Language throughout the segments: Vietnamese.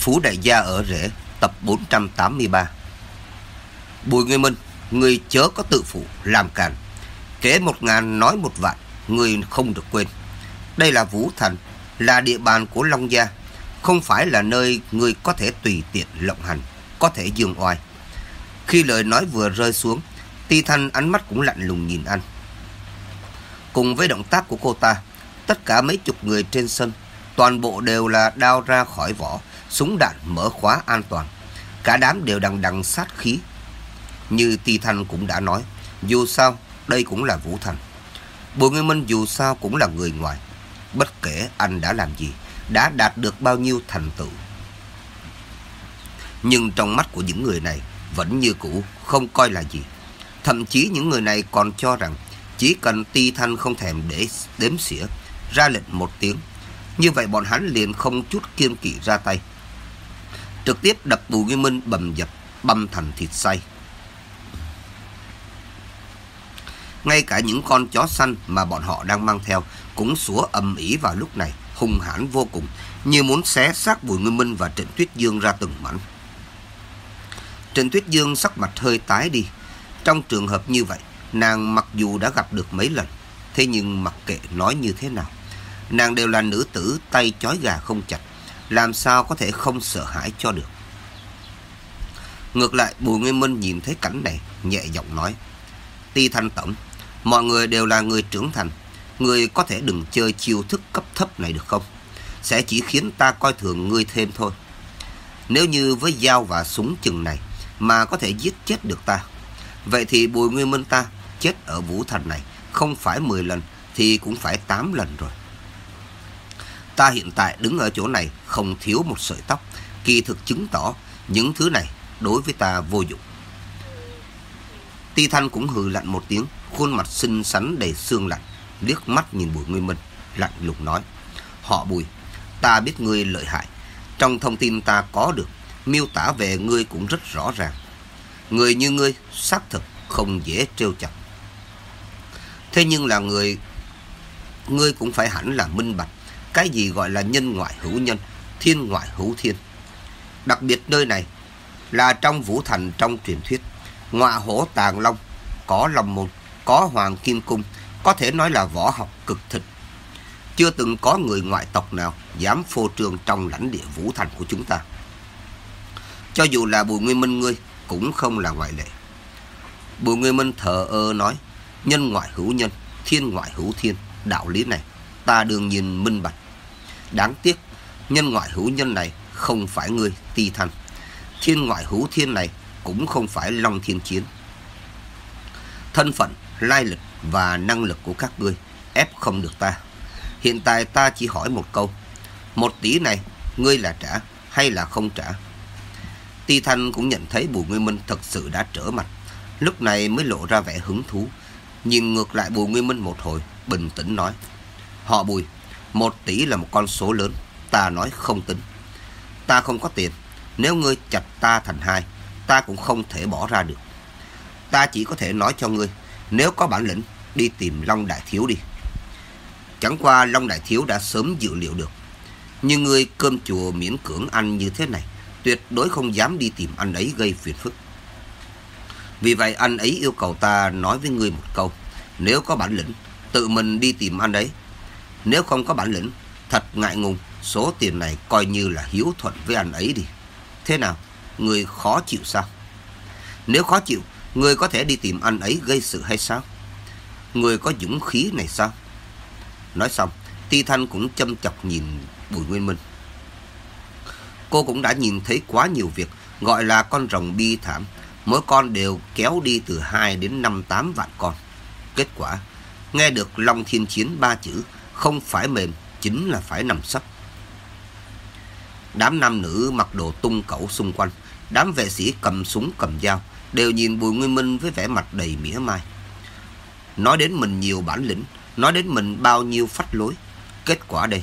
Phú Đại Gia ở Rễ, tập 483 Bùi Nguyên Minh, người chớ có tự phụ, làm càn. Kể một ngàn nói một vạn, người không được quên. Đây là Vũ Thành, là địa bàn của Long Gia, không phải là nơi người có thể tùy tiện lộng hành, có thể dương oai. Khi lời nói vừa rơi xuống, Ti Thanh ánh mắt cũng lạnh lùng nhìn anh. Cùng với động tác của cô ta, tất cả mấy chục người trên sân, toàn bộ đều là đao ra khỏi vỏ, súng đạn mở khóa an toàn. Cả đám đều đằng đằng sát khí. Như Ti Thanh cũng đã nói, dù sao, đây cũng là Vũ Thành. Bùi Nguyên Minh dù sao cũng là người ngoài. Bất kể anh đã làm gì, đã đạt được bao nhiêu thành tựu. Nhưng trong mắt của những người này vẫn như cũ, không coi là gì. Thậm chí những người này còn cho rằng chỉ cần Ti Thanh không thèm để đếm xỉa, ra lệnh một tiếng. Như vậy bọn hắn liền không chút kiên kỵ ra tay. Trực tiếp đập Bùi Nguyên Minh bầm dập, băm thành thịt say. Ngay cả những con chó săn mà bọn họ đang mang theo cũng sủa ầm ĩ vào lúc này, hung hãn vô cùng, như muốn xé xác Bùi Nguyên Minh và Trịnh Tuyết Dương ra từng mảnh. Trịnh Tuyết Dương sắc mặt hơi tái đi. Trong trường hợp như vậy, nàng mặc dù đã gặp được mấy lần, thế nhưng mặc kệ nói như thế nào. Nàng đều là nữ tử tay chói gà không chặt, làm sao có thể không sợ hãi cho được. Ngược lại, Bùi Nguyên Minh nhìn thấy cảnh này, nhẹ giọng nói. Ti Thanh Tổng, mọi người đều là người trưởng thành. Người có thể đừng chơi chiêu thức cấp thấp này được không? Sẽ chỉ khiến ta coi thường ngươi thêm thôi. Nếu như với dao và súng chừng này mà có thể giết chết được ta, vậy thì Bùi Nguyên Minh ta chết ở Vũ Thành này không phải 10 lần thì cũng phải 8 lần rồi. Ta hiện tại đứng ở chỗ này không thiếu một sợi tóc, kỳ thực chứng tỏ những thứ này đối với ta vô dụng. Ti Thanh cũng hừ lạnh một tiếng, khuôn mặt xinh xắn đầy xương lạnh, liếc mắt nhìn Bùi Nguyên Minh, lạnh lùng nói. Họ Bùi, ta biết ngươi lợi hại. Trong thông tin ta có được, miêu tả về ngươi cũng rất rõ ràng. Người như ngươi, xác thực, không dễ trêu chọc. Thế nhưng là người, ngươi cũng phải hẳn là minh bạch. Cái gì gọi là nhân ngoại hữu nhân, thiên ngoại hữu thiên. Đặc biệt nơi này là trong Vũ Thành trong truyền thuyết ngọa hổ tàng long, có long môn, có hoàng kim cung, có thể nói là võ học cực thịnh. Chưa từng có người ngoại tộc nào dám phô trương trong lãnh địa vũ thành của chúng ta. Cho dù là Bùi Nguyên Minh ngươi cũng không là ngoại lệ. Bùi Nguyên Minh thờ ơ nói, nhân ngoại hữu nhân, thiên ngoại hữu thiên, đạo lý này ta đương nhiên minh bạch. Đáng tiếc, nhân ngoại hữu nhân này không phải ngươi ti thanh. Thiên ngoại hữu thiên này cũng không phải Long Thiên Chiến. Thân phận, lai lịch và năng lực của các ngươi ép không được ta. Hiện tại ta chỉ hỏi một câu. Một tỷ này, ngươi là trả hay là không trả? Ti Thanh cũng nhận thấy Bùi Nguyên Minh thật sự đã trở mặt. Lúc này mới lộ ra vẻ hứng thú. Nhìn ngược lại Bùi Nguyên Minh một hồi, bình tĩnh nói. Họ Bùi, một tỷ là một con số lớn. Ta nói không tính. Ta không có tiền. Nếu ngươi chặt ta thành hai, ta cũng không thể bỏ ra được. Ta chỉ có thể nói cho ngươi, nếu có bản lĩnh, đi tìm Long Đại Thiếu đi. Chẳng qua Long Đại Thiếu đã sớm dự liệu được. Nhưng ngươi cơm chùa miễn cưỡng ăn như thế này, tuyệt đối không dám đi tìm anh ấy gây phiền phức. Vì vậy anh ấy yêu cầu ta nói với ngươi một câu. Nếu có bản lĩnh, tự mình đi tìm anh ấy. Nếu không có bản lĩnh, thật ngại ngùng, số tiền này coi như là hiếu thuận với anh ấy đi. Thế nào? người khó chịu sao? Nếu khó chịu, người có thể đi tìm anh ấy gây sự hay sao? Người có dũng khí này sao? Nói xong, Ti Thanh cũng châm chọc nhìn Bùi Nguyên Minh. Cô cũng đã nhìn thấy quá nhiều việc gọi là con rồng bi thảm. Mỗi con đều kéo đi từ 2 đến 5 8 vạn con. Kết quả, nghe được Long Thiên Chiến ba chữ, không phải mềm, chính là phải nằm sấp. Đám nam nữ mặc đồ tung cẩu xung quanh, Đám vệ sĩ cầm súng cầm dao đều nhìn Bùi Nguyên Minh với vẻ mặt đầy mỉa mai. Nói đến mình nhiều bản lĩnh, nói đến mình bao nhiêu phách lối. Kết quả đây,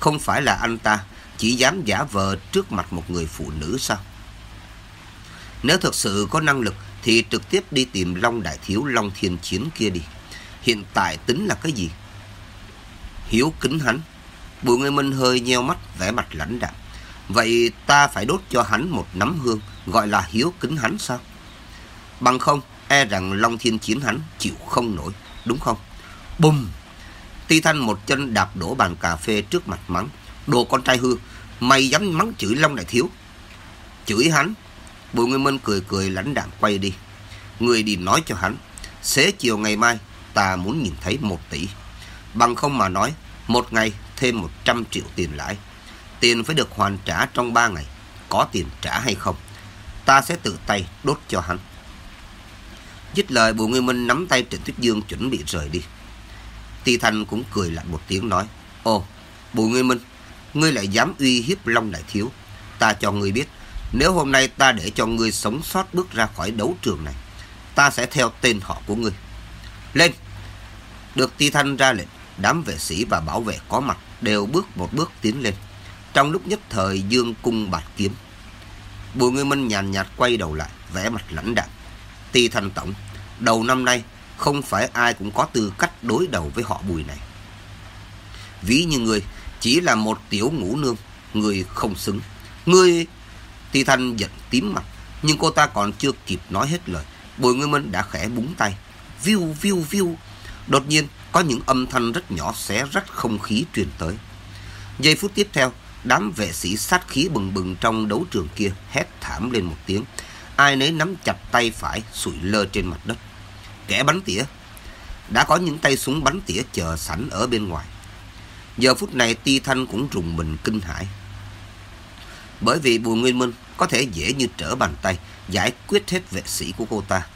không phải là anh ta chỉ dám giả vờ trước mặt một người phụ nữ sao? Nếu thật sự có năng lực thì trực tiếp đi tìm Long Đại Thiếu Long Thiên Chiến kia đi. Hiện tại tính là cái gì? Hiếu kính hắn. Bùi Nguyên Minh hơi nheo mắt, vẻ mặt lãnh đạm. Vậy ta phải đốt cho hắn một nắm hương, gọi là hiếu kính hắn sao? Bằng không, e rằng Long Thiên Chiến hắn chịu không nổi, đúng không? Bùm! Ti Thanh một chân đạp đổ bàn cà phê trước mặt mắng. Đồ con trai hư, mày dám mắng chửi Long Đại Thiếu. Chửi hắn. Bùi Nguyên Minh cười cười lãnh đạm quay đi. Người đi nói cho hắn. Xế chiều ngày mai, ta muốn nhìn thấy một tỷ. Bằng không mà nói, một ngày thêm 100 triệu tiền lãi. Tiền phải được hoàn trả trong 3 ngày. Có tiền trả hay không? Ta sẽ tự tay đốt cho hắn. Dứt lời Bùi Nguyên Minh nắm tay Trịnh Tuyết Dương chuẩn bị rời đi. Ti Thanh cũng cười lạnh một tiếng nói. Ồ, Bùi Nguyên Minh, ngươi lại dám uy hiếp Long Đại Thiếu. Ta cho ngươi biết, nếu hôm nay ta để cho ngươi sống sót bước ra khỏi đấu trường này, ta sẽ theo tên họ của ngươi. Lên! Được Ti Thanh ra lệnh, đám vệ sĩ và bảo vệ có mặt đều bước một bước tiến lên. Trong lúc nhất thời dương cung bạt kiếm. Bùi Nguyên Minh nhàn nhạt quay đầu lại, vẽ mặt lãnh đạm. Ti Thanh Tổng, đầu năm nay không phải ai cũng có tư cách đối đầu với họ bùi này. Ví như người chỉ là một tiểu ngũ nương, người không xứng. Ngươi... Ti Thanh giận tím mặt, nhưng cô ta còn chưa kịp nói hết lời. Bùi Nguyên Minh đã khẽ búng tay. Viu, viu, viu. Đột nhiên, có những âm thanh rất nhỏ xé rách không khí truyền tới. Giây phút tiếp theo, đám vệ sĩ sát khí bừng bừng trong đấu trường kia hét thảm lên một tiếng. Ai nấy nắm chặt tay phải sụi lơ trên mặt đất. Kẻ bắn tỉa. Đã có những tay súng bắn tỉa chờ sẵn ở bên ngoài. Giờ phút này Ti Thanh cũng rùng mình kinh hãi. Bởi vì Bùi Nguyên Minh có thể dễ như trở bàn tay giải quyết hết vệ sĩ của cô ta.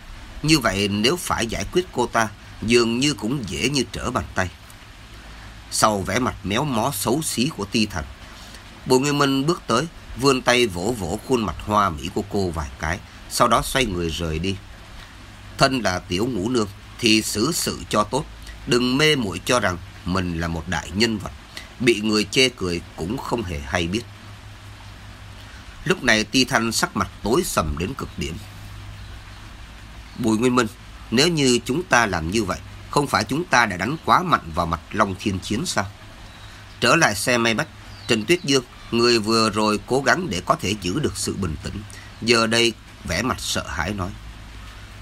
Như vậy nếu phải giải quyết cô ta, dường như cũng dễ như trở bàn tay. Sau vẻ mặt méo mó xấu xí của Ti Thành, Bùi Nguyên Minh bước tới, vươn tay vỗ vỗ khuôn mặt hoa mỹ của cô vài cái, sau đó xoay người rời đi. Thân là tiểu ngũ nương thì xử sự cho tốt, đừng mê muội cho rằng mình là một đại nhân vật, bị người chê cười cũng không hề hay biết. Lúc này Ti Thanh sắc mặt tối sầm đến cực điểm. Bùi Nguyên Minh, nếu như chúng ta làm như vậy, không phải chúng ta đã đánh quá mạnh vào mặt Long Thiên Chiến sao? Trở lại xe may bách, Trần Tuyết Dương, người vừa rồi cố gắng để có thể giữ được sự bình tĩnh, giờ đây vẻ mặt sợ hãi nói.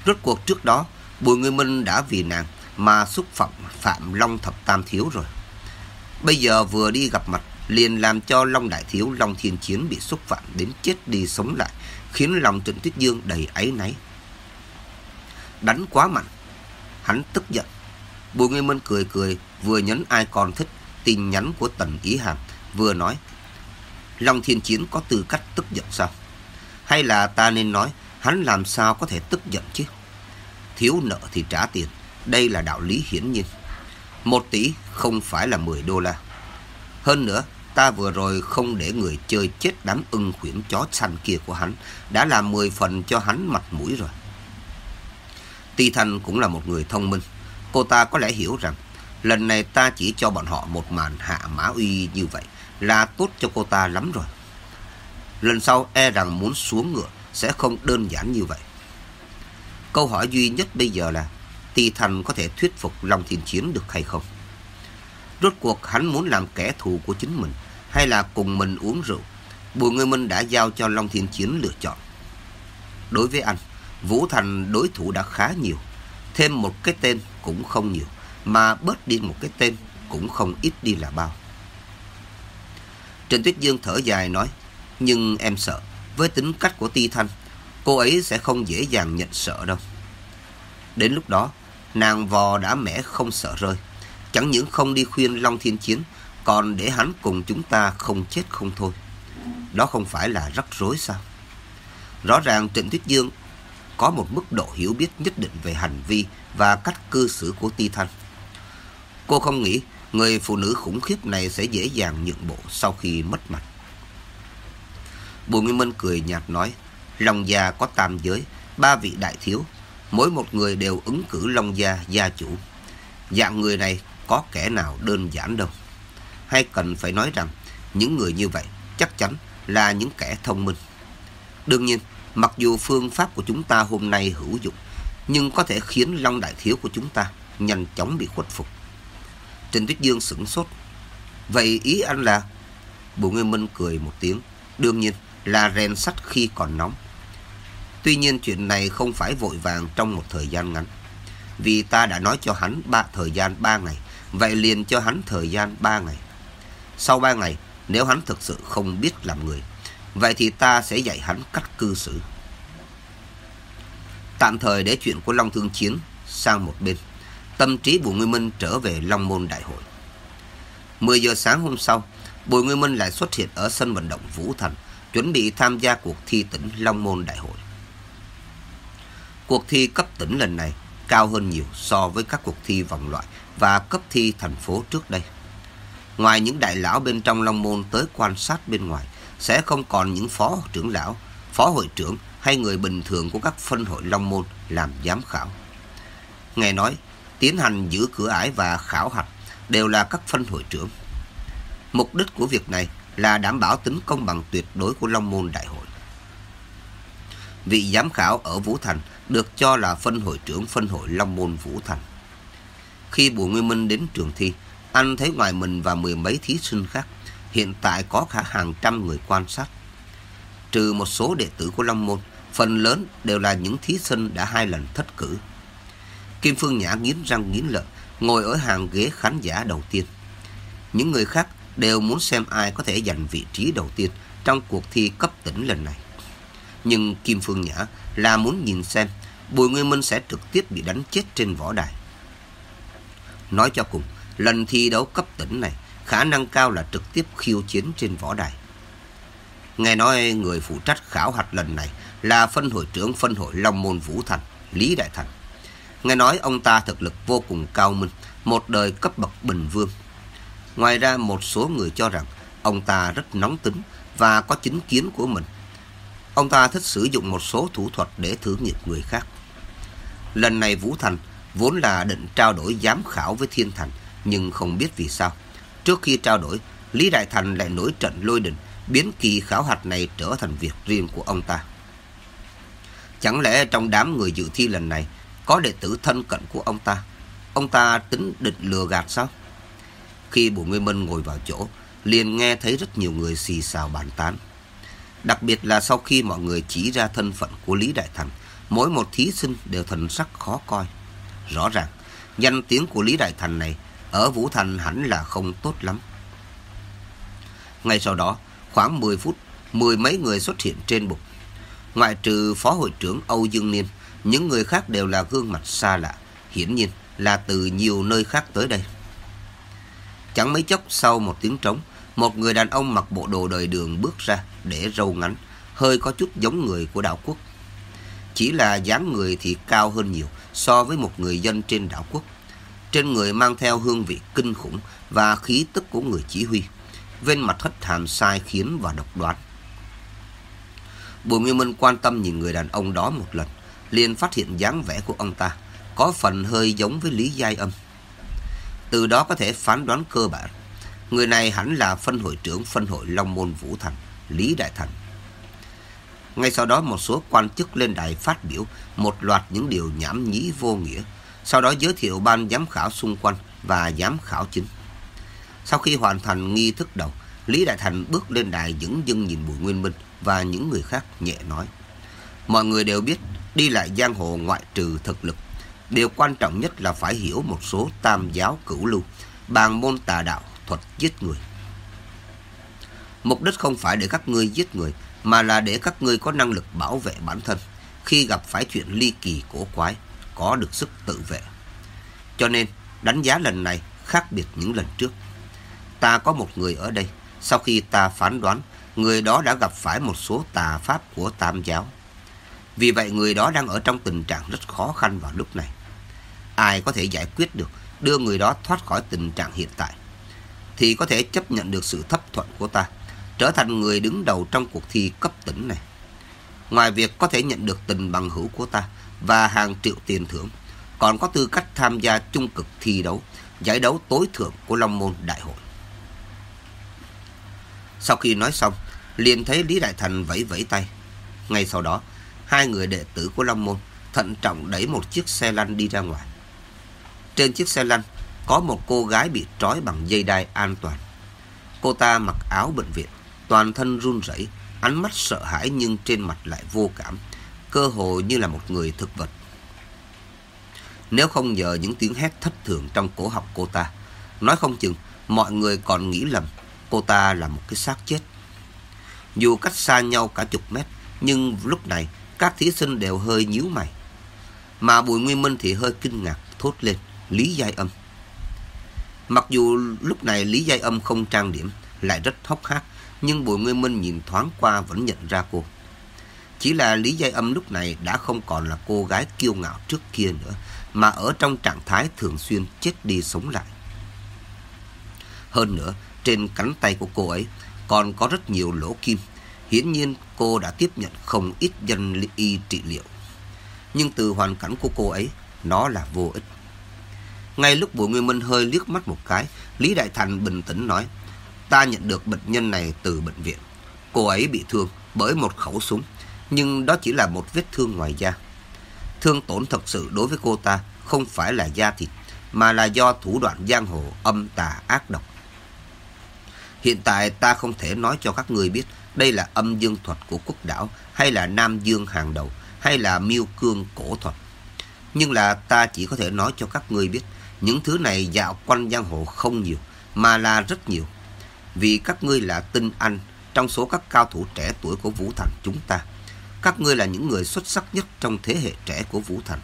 Rốt cuộc trước đó, Bùi Nguyên Minh đã vì nàng mà xúc phạm Phạm Long Thập Tam Thiếu rồi. Bây giờ vừa đi gặp mặt, liền làm cho Long Đại Thiếu Long Thiên Chiến bị xúc phạm đến chết đi sống lại, khiến lòng Trần Tuyết Dương đầy áy náy. Đánh quá mạnh, hắn tức giận. Bùi Nguyên Minh cười cười, vừa nhấn ai còn thích tin nhắn của Tần Ý Hàm, vừa nói. Long Thiên Chiến có tư cách tức giận sao? Hay là ta nên nói hắn làm sao có thể tức giận chứ? Thiếu nợ thì trả tiền, đây là đạo lý hiển nhiên. Một tỷ không phải là 10 đô la. Hơn nữa, ta vừa rồi không để người chơi chết đám ưng khuyển chó xanh kia của hắn, đã làm 10 phần cho hắn mặt mũi rồi. Ti Thanh cũng là một người thông minh. Cô ta có lẽ hiểu rằng, lần này ta chỉ cho bọn họ một màn hạ mã uy như vậy là tốt cho cô ta lắm rồi. Lần sau e rằng muốn xuống ngựa sẽ không đơn giản như vậy. Câu hỏi duy nhất bây giờ là Ti Thanh có thể thuyết phục Long Thiên Chiến được hay không? Rốt cuộc hắn muốn làm kẻ thù của chính mình hay là cùng mình uống rượu? Bùi Ngư Minh đã giao cho Long Thiên Chiến lựa chọn. Đối với anh, Vũ Thành đối thủ đã khá nhiều. Thêm một cái tên cũng không nhiều, mà bớt đi một cái tên cũng không ít đi là bao. Trần Tuyết Dương thở dài nói, nhưng em sợ, với tính cách của Ti Thanh, cô ấy sẽ không dễ dàng nhận sợ đâu. Đến lúc đó, nàng vò đã mẻ không sợ rơi. Chẳng những không đi khuyên Long Thiên Chiến, còn để hắn cùng chúng ta không chết không thôi. Đó không phải là rắc rối sao? Rõ ràng Trịnh Tuyết Dương có một mức độ hiểu biết nhất định về hành vi và cách cư xử của Ti Thanh. Cô không nghĩ người phụ nữ khủng khiếp này sẽ dễ dàng nhượng bộ sau khi mất mặt. Bùi Nguyên Minh cười nhạt nói, Long gia có tam giới, ba vị đại thiếu, mỗi một người đều ứng cử Long gia gia chủ. Dạng người này có kẻ nào đơn giản đâu. Hay cần phải nói rằng, những người như vậy chắc chắn là những kẻ thông minh. Đương nhiên, mặc dù phương pháp của chúng ta hôm nay hữu dụng, nhưng có thể khiến Long Đại Thiếu của chúng ta nhanh chóng bị khuất phục. Trần Tuyết Dương sửng sốt. Vậy ý anh là... Bùi Nguyên Minh cười một tiếng. đương nhiên là rèn sắt khi còn nóng. Tuy nhiên chuyện này không phải vội vàng trong một thời gian ngắn. Vì ta đã nói cho hắn ba thời gian ba ngày, vậy liền cho hắn thời gian ba ngày. Sau ba ngày, nếu hắn thực sự không biết làm người, vậy thì ta sẽ dạy hắn cách cư xử. Tạm thời để chuyện của Long Thương Chiến sang một bên. Tâm trí Bùi Nguyên Minh trở về Long Môn Đại hội. 10 giờ sáng hôm sau, Bùi Nguyên Minh lại xuất hiện ở sân vận động Vũ Thành, chuẩn bị tham gia cuộc thi tỉnh Long Môn Đại hội. Cuộc thi cấp tỉnh lần này cao hơn nhiều so với các cuộc thi vòng loại và cấp thi thành phố trước đây. Ngoài những đại lão bên trong Long Môn tới quan sát bên ngoài, sẽ không còn những phó trưởng lão, phó hội trưởng hay người bình thường của các phân hội Long Môn làm giám khảo. Nghe nói, tiến hành giữ cửa ải và khảo hạch đều là các phân hội trưởng. Mục đích của việc này là đảm bảo tính công bằng tuyệt đối của Long Môn Đại hội. Vị giám khảo ở Vũ Thành được cho là phân hội trưởng phân hội Long Môn Vũ Thành. Khi Bùi Nguyên Minh đến trường thi, anh thấy ngoài mình và mười mấy thí sinh khác, hiện tại có cả hàng trăm người quan sát. Trừ một số đệ tử của Long Môn, phần lớn đều là những thí sinh đã hai lần thất cử. Kim Phương Nhã nghiến răng nghiến lợi, ngồi ở hàng ghế khán giả đầu tiên. Những người khác đều muốn xem ai có thể giành vị trí đầu tiên trong cuộc thi cấp tỉnh lần này. Nhưng Kim Phương Nhã là muốn nhìn xem Bùi Nguyên Minh sẽ trực tiếp bị đánh chết trên võ đài. Nói cho cùng, lần thi đấu cấp tỉnh này khả năng cao là trực tiếp khiêu chiến trên võ đài. Nghe nói người phụ trách khảo hạch lần này là phân hội trưởng phân hội Long Môn Vũ Thành, Lý Đại Thành. Nghe nói ông ta thực lực vô cùng cao minh, một đời cấp bậc bình vương. Ngoài ra một số người cho rằng ông ta rất nóng tính và có chính kiến của mình. Ông ta thích sử dụng một số thủ thuật để thử nghiệm người khác. Lần này Vũ Thành vốn là định trao đổi giám khảo với Thiên Thành, nhưng không biết vì sao. Trước khi trao đổi, Lý Đại Thành lại nổi trận lôi đình, biến kỳ khảo hạch này trở thành việc riêng của ông ta. Chẳng lẽ trong đám người dự thi lần này có đệ tử thân cận của ông ta? Ông ta tính định lừa gạt sao? Khi Bùi Nguyên Minh ngồi vào chỗ, liền nghe thấy rất nhiều người xì xào bàn tán. Đặc biệt là sau khi mọi người chỉ ra thân phận của Lý Đại Thành, mỗi một thí sinh đều thần sắc khó coi. Rõ ràng, danh tiếng của Lý Đại Thành này ở Vũ Thành hẳn là không tốt lắm. Ngay sau đó, khoảng 10 phút, mười mấy người xuất hiện trên bục. Ngoại trừ Phó Hội trưởng Âu Dương Niên, những người khác đều là gương mặt xa lạ, hiển nhiên là từ nhiều nơi khác tới đây. Chẳng mấy chốc sau một tiếng trống, một người đàn ông mặc bộ đồ đời đường bước ra để râu ngắn, hơi có chút giống người của đảo quốc. Chỉ là dáng người thì cao hơn nhiều so với một người dân trên đảo quốc. Trên người mang theo hương vị kinh khủng và khí tức của người chỉ huy. Bên mặt hất hàm sai khiến và độc đoán. Bùi Nguyên Minh quan tâm nhìn người đàn ông đó một lần, liền phát hiện dáng vẻ của ông ta có phần hơi giống với Lý Giai Âm. Từ đó có thể phán đoán cơ bản, người này hẳn là phân hội trưởng phân hội Long Môn Vũ Thành, Lý Đại Thành. Ngay sau đó một số quan chức lên đài phát biểu một loạt những điều nhảm nhí vô nghĩa, sau đó giới thiệu ban giám khảo xung quanh và giám khảo chính. Sau khi hoàn thành nghi thức đầu, Lý Đại Thành bước lên đài dững dưng nhìn Bùi Nguyên Minh và những người khác nhẹ nói. Mọi người đều biết đi lại giang hồ ngoại trừ thực lực. Điều quan trọng nhất là phải hiểu một số tam giáo cửu lưu, bàn môn tà đạo, thuật giết người. Mục đích không phải để các ngươi giết người, mà là để các ngươi có năng lực bảo vệ bản thân khi gặp phải chuyện ly kỳ cổ quái, có được sức tự vệ. Cho nên, đánh giá lần này khác biệt những lần trước. Ta có một người ở đây, sau khi ta phán đoán, người đó đã gặp phải một số tà pháp của tam giáo. Vì vậy người đó đang ở trong tình trạng rất khó khăn vào lúc này. Ai có thể giải quyết được, đưa người đó thoát khỏi tình trạng hiện tại, thì có thể chấp nhận được sự thấp thuận của ta, trở thành người đứng đầu trong cuộc thi cấp tỉnh này. Ngoài việc có thể nhận được tình bằng hữu của ta và hàng triệu tiền thưởng, còn có tư cách tham gia chung cực thi đấu, giải đấu tối thượng của Long Môn Đại hội. Sau khi nói xong, liền thấy Lý Đại Thành vẫy vẫy tay. Ngay sau đó, hai người đệ tử của Long Môn thận trọng đẩy một chiếc xe lăn đi ra ngoài. Trên chiếc xe lăn có một cô gái bị trói bằng dây đai an toàn. Cô ta mặc áo bệnh viện, toàn thân run rẩy, ánh mắt sợ hãi nhưng trên mặt lại vô cảm, cơ hồ như là một người thực vật. Nếu không nhờ những tiếng hét thất thường trong cổ họng cô ta, nói không chừng mọi người còn nghĩ lầm cô ta là một cái xác chết. Dù cách xa nhau cả chục mét, nhưng lúc này các thí sinh đều hơi nhíu mày. Mà Bùi Nguyên Minh thì hơi kinh ngạc thốt lên, Lý Giai Âm. Mặc dù lúc này Lý Giai Âm không trang điểm, lại rất hốc hác, nhưng Bùi Nguyên Minh nhìn thoáng qua vẫn nhận ra cô. Chỉ là Lý Giai Âm lúc này đã không còn là cô gái kiêu ngạo trước kia nữa, mà ở trong trạng thái thường xuyên chết đi sống lại. Hơn nữa, trên cánh tay của cô ấy còn có rất nhiều lỗ kim. Hiển nhiên cô đã tiếp nhận không ít dân y trị liệu. Nhưng từ hoàn cảnh của cô ấy, nó là vô ích. Ngay lúc Bùi Nguyên Minh hơi liếc mắt một cái, Lý Đại Thành bình tĩnh nói, ta nhận được bệnh nhân này từ bệnh viện. Cô ấy bị thương bởi một khẩu súng, nhưng đó chỉ là một vết thương ngoài da. Thương tổn thật sự đối với cô ta không phải là da thịt, mà là do thủ đoạn giang hồ âm tà ác độc. Hiện tại ta không thể nói cho các người biết đây là âm dương thuật của quốc đảo hay là nam dương hàng đầu hay là miêu cương cổ thuật. Nhưng là ta chỉ có thể nói cho các người biết những thứ này dạo quanh giang hồ không nhiều mà là rất nhiều. Vì các ngươi là tinh anh trong số các cao thủ trẻ tuổi của Vũ Thành chúng ta. Các ngươi là những người xuất sắc nhất trong thế hệ trẻ của Vũ Thành.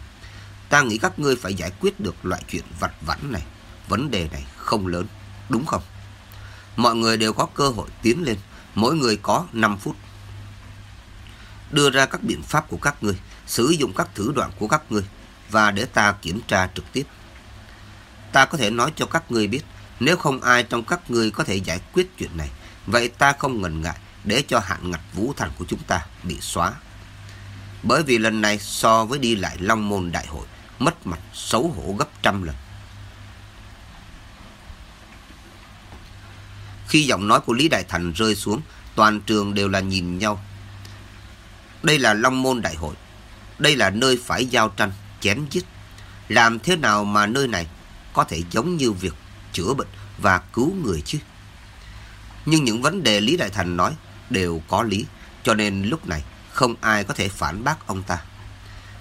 Ta nghĩ các ngươi phải giải quyết được loại chuyện vặt vãnh này. Vấn đề này không lớn, đúng không? Mọi người đều có cơ hội tiến lên, mỗi người có 5 phút. Đưa ra các biện pháp của các ngươi, sử dụng các thử đoạn của các ngươi và để ta kiểm tra trực tiếp. Ta có thể nói cho các ngươi biết, nếu không ai trong các ngươi có thể giải quyết chuyện này, vậy ta không ngần ngại để cho hạn ngạch vũ thành của chúng ta bị xóa. Bởi vì lần này so với đi lại Long Môn Đại hội, mất mặt xấu hổ gấp trăm lần. Khi giọng nói của Lý Đại Thành rơi xuống, toàn trường đều là nhìn nhau. Đây là Long Môn Đại hội. Đây là nơi phải giao tranh, chém giết. Làm thế nào mà nơi này có thể giống như việc chữa bệnh và cứu người chứ? Nhưng những vấn đề Lý Đại Thành nói đều có lý, cho nên lúc này không ai có thể phản bác ông ta.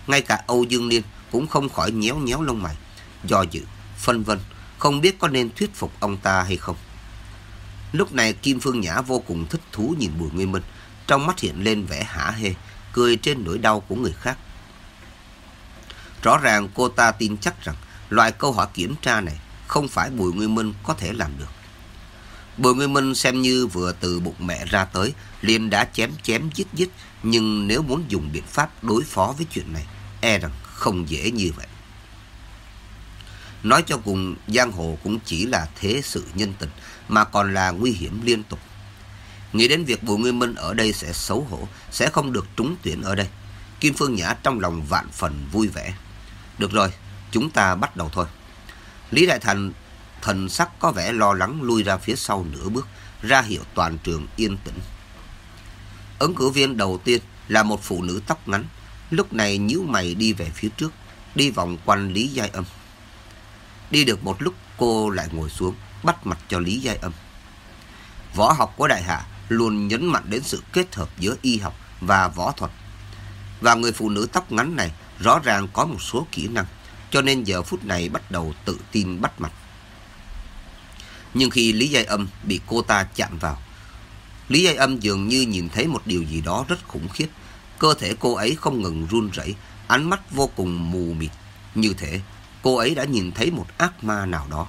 Ngay cả Âu Dương Liên cũng không khỏi nhéo nhéo lông mày, do dự, phân vân, không biết có nên thuyết phục ông ta hay không. Lúc này Kim Phương Nhã vô cùng thích thú nhìn Bùi Nguyên Minh, trong mắt hiện lên vẻ hả hê, cười trên nỗi đau của người khác. Rõ ràng cô ta tin chắc rằng loại câu hỏi kiểm tra này không phải Bùi Nguyên Minh có thể làm được. Bùi Nguyên Minh xem như vừa từ bụng mẹ ra tới, liền đã chém chém giết giết, nhưng nếu muốn dùng biện pháp đối phó với chuyện này, e rằng không dễ như vậy. Nói cho cùng, giang hồ cũng chỉ là thế sự nhân tình, mà còn là nguy hiểm liên tục. Nghĩ đến việc Bùi Nguyên Minh ở đây sẽ xấu hổ, sẽ không được trúng tuyển ở đây. Kim Phương Nhã trong lòng vạn phần vui vẻ. Được rồi, chúng ta bắt đầu thôi. Lý Đại Thành thần sắc có vẻ lo lắng lui ra phía sau nửa bước, ra hiệu toàn trường yên tĩnh. Ứng cử viên đầu tiên là một phụ nữ tóc ngắn, lúc này nhíu mày đi về phía trước, đi vòng quanh Lý Giai Âm. Đi được một lúc cô lại ngồi xuống, bắt mặt cho Lý Giai Âm. Võ học của Đại Hạ luôn nhấn mạnh đến sự kết hợp giữa y học và võ thuật. Và người phụ nữ tóc ngắn này rõ ràng có một số kỹ năng, cho nên giờ phút này bắt đầu tự tin bắt mặt. Nhưng khi Lý Giai Âm bị cô ta chạm vào, Lý Giai Âm dường như nhìn thấy một điều gì đó rất khủng khiếp. Cơ thể cô ấy không ngừng run rẩy, ánh mắt vô cùng mù mịt. Như thể cô ấy đã nhìn thấy một ác ma nào đó.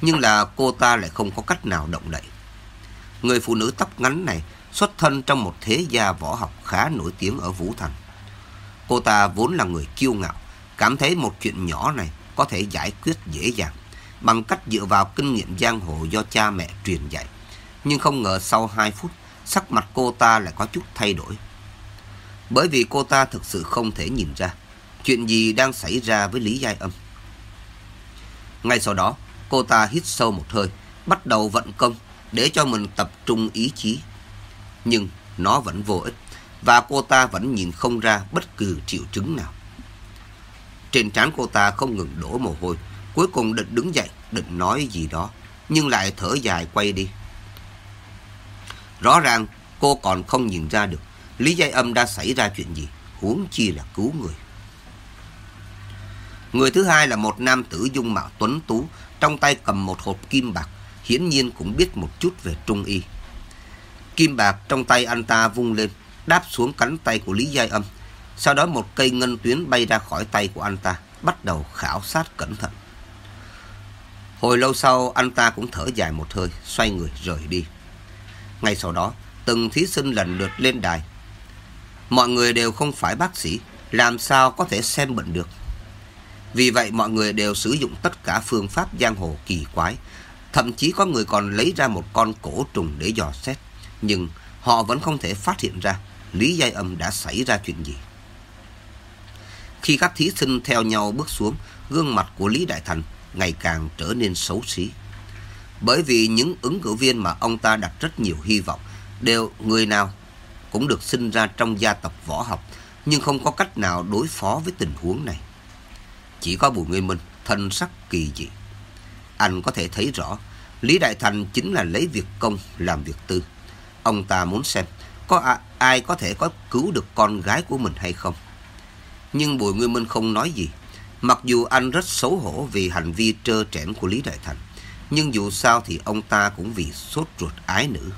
Nhưng là cô ta lại không có cách nào động đậy. Người phụ nữ tóc ngắn này xuất thân trong một thế gia võ học khá nổi tiếng ở Vũ Thành. Cô ta vốn là người kiêu ngạo, cảm thấy một chuyện nhỏ này có thể giải quyết dễ dàng bằng cách dựa vào kinh nghiệm giang hồ do cha mẹ truyền dạy. Nhưng không ngờ sau 2 phút, sắc mặt cô ta lại có chút thay đổi. Bởi vì cô ta thực sự không thể nhìn ra chuyện gì đang xảy ra với Lý Giai Âm. Ngay sau đó, cô ta hít sâu một hơi, bắt đầu vận công để cho mình tập trung ý chí. Nhưng nó vẫn vô ích và cô ta vẫn nhìn không ra bất cứ triệu chứng nào. Trên trán cô ta không ngừng đổ mồ hôi, cuối cùng định đứng dậy, định nói gì đó, nhưng lại thở dài quay đi. Rõ ràng cô còn không nhìn ra được Lý Giai Âm đã xảy ra chuyện gì, huống chi là cứu người. Người thứ hai là một nam tử dung mạo tuấn tú, trong tay cầm một hộp kim bạc, hiển nhiên cũng biết một chút về trung y. Kim bạc trong tay anh ta vung lên, đáp xuống cánh tay của Lý Giai Âm. Sau đó một cây ngân tuyến bay ra khỏi tay của anh ta, bắt đầu khảo sát cẩn thận. Hồi lâu sau, anh ta cũng thở dài một hơi, xoay người rời đi. Ngay sau đó, từng thí sinh lần lượt lên đài. Mọi người đều không phải bác sĩ, làm sao có thể xem bệnh được. Vì vậy mọi người đều sử dụng tất cả phương pháp giang hồ kỳ quái. Thậm chí có người còn lấy ra một con cổ trùng để dò xét. Nhưng họ vẫn không thể phát hiện ra Lý Giai Âm đã xảy ra chuyện gì. Khi các thí sinh theo nhau bước xuống, gương mặt của Lý Đại Thành ngày càng trở nên xấu xí. Bởi vì những ứng cử viên mà ông ta đặt rất nhiều hy vọng đều người nào cũng được sinh ra trong gia tộc võ học, nhưng không có cách nào đối phó với tình huống này. Chỉ có Bùi Nguyên Minh, thân sắc kỳ dị. Anh có thể thấy rõ, Lý Đại Thành chính là lấy việc công làm việc tư. Ông ta muốn xem có ai có thể có cứu được con gái của mình hay không. Nhưng Bùi Nguyên Minh không nói gì. Mặc dù anh rất xấu hổ vì hành vi trơ trẽn của Lý Đại Thành. Nhưng dù sao thì ông ta cũng vì sốt ruột ái nữ.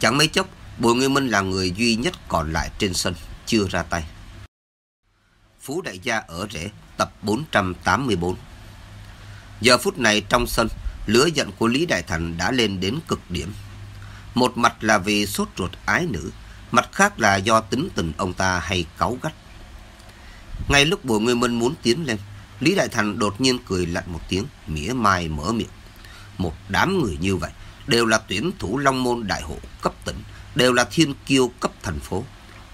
Chẳng mấy chốc, Bùi Nguyên Minh là người duy nhất còn lại trên sân, chưa ra tay. Phú Đại Gia ở rễ, tập 484. Giờ phút này trong sân, lửa giận của Lý Đại Thành đã lên đến cực điểm. Một mặt là vì sốt ruột ái nữ, mặt khác là do tính tình ông ta hay cáu gắt. Ngay lúc Bùi Nguyên mân muốn tiến lên, Lý Đại Thành đột nhiên cười lạnh một tiếng, mỉa mai mở miệng. Một đám người như vậy đều là tuyển thủ Long Môn Đại Hộ cấp tỉnh, đều là thiên kiêu cấp thành phố.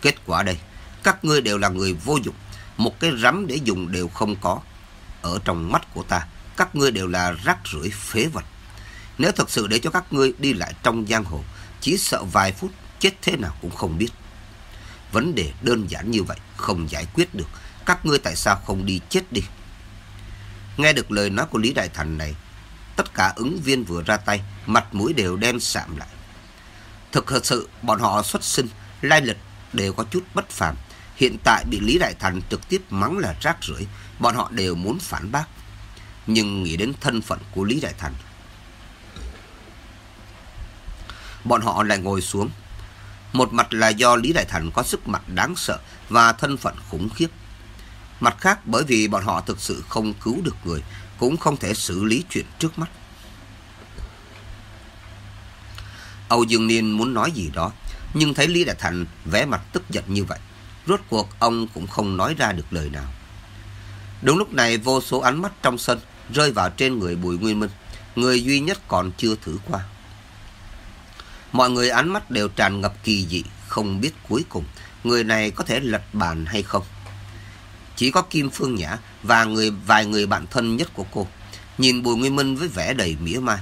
Kết quả đây, các ngươi đều là người vô dụng, một cái rắm để dùng đều không có. Ở trong mắt của ta, các ngươi đều là rác rưởi phế vật. Nếu thật sự để cho các ngươi đi lại trong giang hồ, chỉ sợ vài phút chết thế nào cũng không biết. Vấn đề đơn giản như vậy không giải quyết được, các ngươi tại sao không đi chết đi? Nghe được lời nói của Lý Đại Thành này, tất cả ứng viên vừa ra tay, mặt mũi đều đen sạm lại. Thực sự bọn họ xuất sinh, lai lịch đều có chút bất phàm. Hiện tại bị Lý Đại Thành trực tiếp mắng là rác rưởi, bọn họ đều muốn phản bác. Nhưng nghĩ đến thân phận của Lý Đại Thành. Bọn họ lại ngồi xuống. Một mặt là do Lý Đại Thành có sức mạnh đáng sợ và thân phận khủng khiếp. Mặt khác bởi vì bọn họ thực sự không cứu được người, cũng không thể xử lý chuyện trước mắt. Âu Dương Niên muốn nói gì đó, nhưng thấy Lý Đại Thành vẻ mặt tức giận như vậy. Rốt cuộc ông cũng không nói ra được lời nào. Đúng lúc này vô số ánh mắt trong sân rơi vào trên người Bùi Nguyên Minh, người duy nhất còn chưa thử qua. Mọi người ánh mắt đều tràn ngập kỳ dị, không biết cuối cùng người này có thể lật bàn hay không. Chỉ có Kim Phương Nhã và người vài người bạn thân nhất của cô nhìn Bùi Nguyên Minh với vẻ đầy mỉa mai.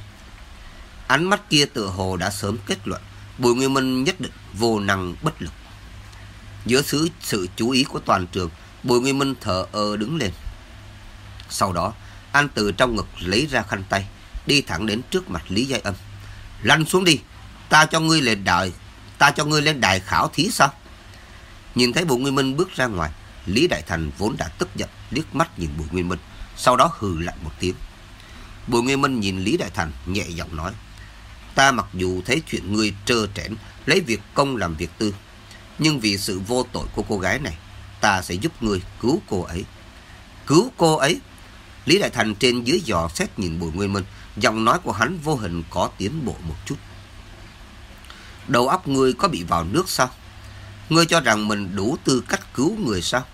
Ánh mắt kia tự hồ đã sớm kết luận Bùi Nguyên Minh nhất định vô năng bất lực. Giữa sự, sự chú ý của toàn trường, Bùi Nguyên Minh thở ơ đứng lên. Sau đó, anh từ trong ngực lấy ra khăn tay, đi thẳng đến trước mặt Lý Giai Âm. Lăn xuống đi, ta cho ngươi lên đài, ta cho ngươi lên đài khảo thí sao? Nhìn thấy Bùi Nguyên Minh bước ra ngoài, Lý Đại Thành vốn đã tức giận, liếc mắt nhìn Bùi Nguyên Minh, sau đó hừ lạnh một tiếng. Bùi Nguyên Minh nhìn Lý Đại Thành, nhẹ giọng nói. Ta mặc dù thấy chuyện ngươi trơ trẽn, lấy việc công làm việc tư, nhưng vì sự vô tội của cô gái này, ta sẽ giúp ngươi cứu cô ấy. Cứu cô ấy? Lý Đại Thành trên dưới dò xét nhìn Bùi Nguyên Minh, giọng nói của hắn vô hình có tiến bộ một chút. Đầu óc ngươi có bị vào nước sao? Ngươi cho rằng mình đủ tư cách cứu người sao?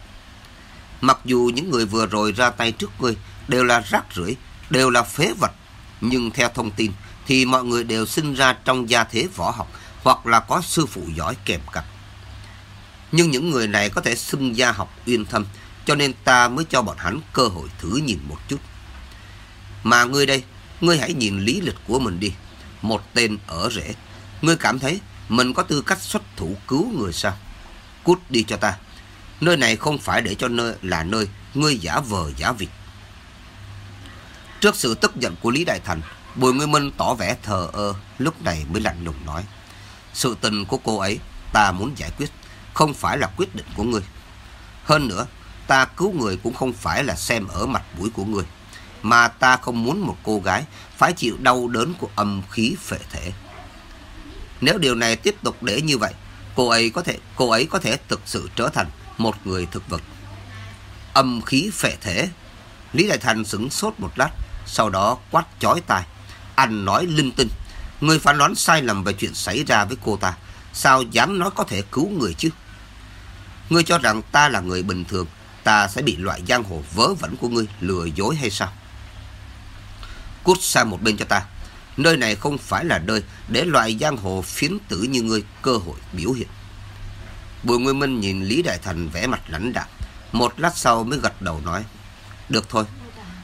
Mặc dù những người vừa rồi ra tay trước ngươi đều là rác rưởi, đều là phế vật, nhưng theo thông tin, thì mọi người đều sinh ra trong gia thế võ học hoặc là có sư phụ giỏi kèm cặp. Nhưng những người này có thể xưng gia học uyên thâm, cho nên ta mới cho bọn hắn cơ hội thử nhìn một chút. Mà ngươi đây, ngươi hãy nhìn lý lịch của mình đi. Một tên ở rễ, ngươi cảm thấy mình có tư cách xuất thủ cứu người sao? Cút đi cho ta. Nơi này không phải để cho nơi là nơi ngươi giả vờ giả vịt. Trước sự tức giận của Lý Đại Thành, Bùi Nguyên Minh tỏ vẻ thờ ơ, lúc này mới lạnh lùng nói. Sự tình của cô ấy ta muốn giải quyết, không phải là quyết định của ngươi. Hơn nữa, ta cứu người cũng không phải là xem ở mặt mũi của ngươi, mà ta không muốn một cô gái phải chịu đau đớn của âm khí phệ thể. Nếu điều này tiếp tục để như vậy, cô ấy có thể cô ấy có thể thực sự trở thành một người thực vật. Âm khí phệ thể. Lý Đại Thành sững sốt một lát, sau đó quát chói tai. Anh nói linh tinh. Người phán đoán sai lầm về chuyện xảy ra với cô ta. Sao dám nói có thể cứu người chứ? Ngươi cho rằng ta là người bình thường, ta sẽ bị loại giang hồ vớ vẩn của ngươi lừa dối hay sao? Cút sang một bên cho ta. Nơi này không phải là nơi để loại giang hồ phiến tử như ngươi cơ hội biểu hiện. Bùi Nguyên Minh nhìn Lý Đại Thành vẽ mặt lãnh đạm. Một lát sau mới gật đầu nói. Được thôi,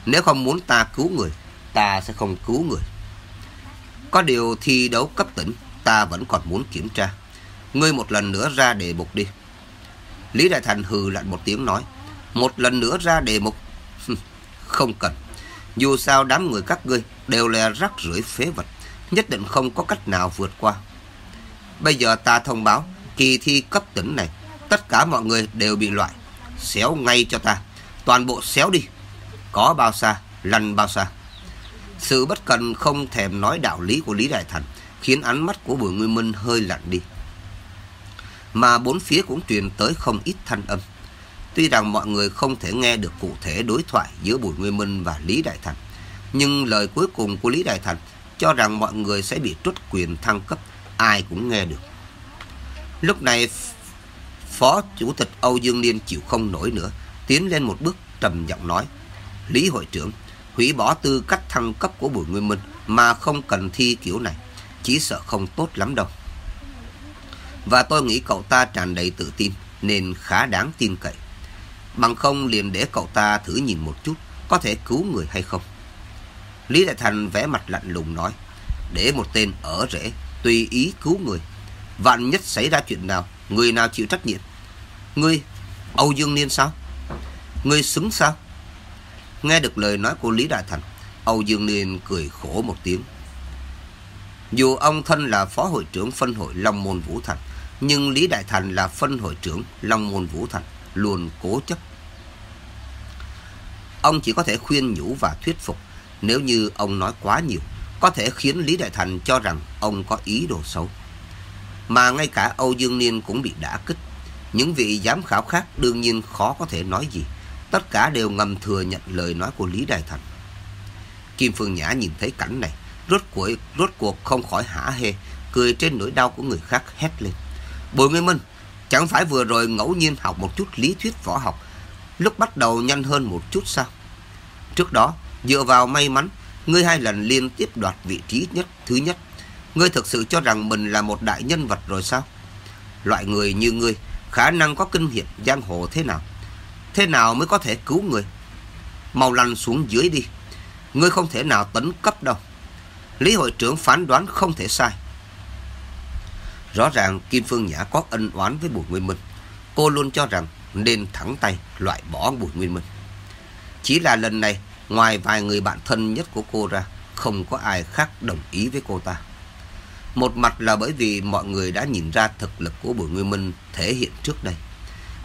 nếu không muốn ta cứu người, ta sẽ không cứu người. Có điều thi đấu cấp tỉnh, ta vẫn còn muốn kiểm tra. Ngươi một lần nữa ra đề mục đi. Lý Đại Thành hừ lạnh một tiếng nói. Một lần nữa ra đề mục. không cần. Dù sao đám người các ngươi đều là rắc rưởi phế vật. Nhất định không có cách nào vượt qua. Bây giờ ta thông báo kỳ thi cấp tỉnh này. Tất cả mọi người đều bị loại. Xéo ngay cho ta. Toàn bộ xéo đi. Có bao xa, lăn bao xa. Sự bất cần không thèm nói đạo lý của Lý Đại Thành khiến ánh mắt của Bùi Nguyên Minh hơi lạnh đi. Mà bốn phía cũng truyền tới không ít thanh âm. Tuy rằng mọi người không thể nghe được cụ thể đối thoại giữa Bùi Nguyên Minh và Lý Đại Thành, nhưng lời cuối cùng của Lý Đại Thành cho rằng mọi người sẽ bị trút quyền thăng cấp, ai cũng nghe được. Lúc này, Phó Chủ tịch Âu Dương Liên chịu không nổi nữa, tiến lên một bước trầm giọng nói, Lý hội trưởng, hủy bỏ tư cách thăng cấp của Bùi Nguyên Minh mà không cần thi kiểu này, chỉ sợ không tốt lắm đâu. Và tôi nghĩ cậu ta tràn đầy tự tin nên khá đáng tin cậy. Bằng không liền để cậu ta thử nhìn một chút có thể cứu người hay không. Lý Đại Thành vẽ mặt lạnh lùng nói, để một tên ở rễ, tùy ý cứu người. Vạn nhất xảy ra chuyện nào, người nào chịu trách nhiệm? Ngươi, Âu Dương Niên sao? Ngươi xứng sao? Nghe được lời nói của Lý Đại Thành, Âu Dương Niên cười khổ một tiếng. Dù ông thân là phó hội trưởng phân hội Long Môn Vũ Thành, nhưng Lý Đại Thành là phân hội trưởng Long Môn Vũ Thành, luôn cố chấp. Ông chỉ có thể khuyên nhủ và thuyết phục. Nếu như ông nói quá nhiều, có thể khiến Lý Đại Thành cho rằng ông có ý đồ xấu. Mà ngay cả Âu Dương Niên cũng bị đả kích. Những vị giám khảo khác đương nhiên khó có thể nói gì. Tất cả đều ngầm thừa nhận lời nói của Lý Đại Thành. Kim Phương Nhã nhìn thấy cảnh này, rốt cuộc, rốt cuộc không khỏi hả hê, cười trên nỗi đau của người khác hét lên. Bùi Nguyên Minh, chẳng phải vừa rồi ngẫu nhiên học một chút lý thuyết võ học, lúc bắt đầu nhanh hơn một chút sao? Trước đó, dựa vào may mắn, ngươi hai lần liên tiếp đoạt vị trí nhất thứ nhất. Ngươi thực sự cho rằng mình là một đại nhân vật rồi sao? Loại người như ngươi, khả năng có kinh nghiệm giang hồ thế nào? Thế nào mới có thể cứu người? Mau lăn xuống dưới đi. Ngươi không thể nào tấn cấp đâu. Lý hội trưởng phán đoán không thể sai. Rõ ràng Kim Phương Nhã có ân oán với Bùi Nguyên Minh. Cô luôn cho rằng nên thẳng tay loại bỏ Bùi Nguyên Minh. Chỉ là lần này, ngoài vài người bạn thân nhất của cô ra, không có ai khác đồng ý với cô ta. Một mặt là bởi vì mọi người đã nhìn ra thực lực của Bùi Nguyên Minh thể hiện trước đây.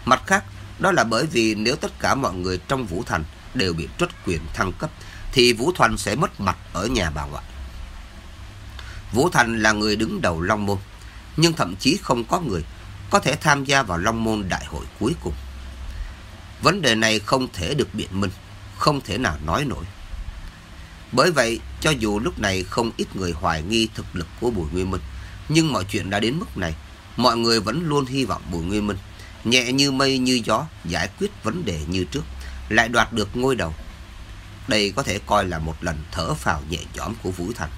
Mặt khác, đó là bởi vì nếu tất cả mọi người trong Vũ Thành đều bị truất quyền thăng cấp, thì Vũ Thành sẽ mất mặt ở nhà bà ngoại. Vũ Thành là người đứng đầu Long Môn, nhưng thậm chí không có người có thể tham gia vào Long Môn Đại hội cuối cùng. Vấn đề này không thể được biện minh, không thể nào nói nổi. Bởi vậy, cho dù lúc này không ít người hoài nghi thực lực của Bùi Nguyên Minh, nhưng mọi chuyện đã đến mức này, mọi người vẫn luôn hy vọng Bùi Nguyên Minh nhẹ như mây như gió giải quyết vấn đề như trước, lại đoạt được ngôi đầu. Đây có thể coi là một lần thở phào nhẹ nhõm của Vũ Thành.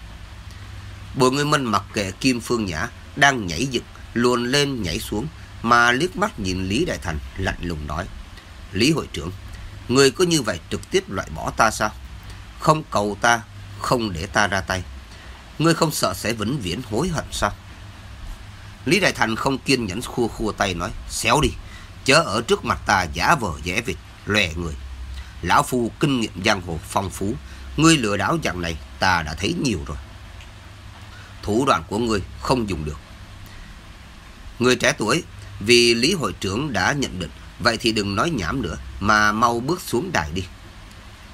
Bùi Nguyên Minh mặc kệ Kim Phương Nhã đang nhảy dựng, luồn lên nhảy xuống, mà liếc mắt nhìn Lý Đại Thành lạnh lùng nói. Lý hội trưởng, người có như vậy trực tiếp loại bỏ ta sao? Không cầu ta, không để ta ra tay. Ngươi không sợ sẽ vĩnh viễn hối hận sao? Lý Đại Thành không kiên nhẫn khua khua tay nói, xéo đi, chớ ở trước mặt ta giả vờ dễ vịt, lòe người. Lão Phu kinh nghiệm giang hồ phong phú, ngươi lừa đảo dạng này ta đã thấy nhiều rồi. Thủ đoạn của ngươi không dùng được. Người trẻ tuổi, vì Lý hội trưởng đã nhận định, vậy thì đừng nói nhảm nữa, mà mau bước xuống đài đi.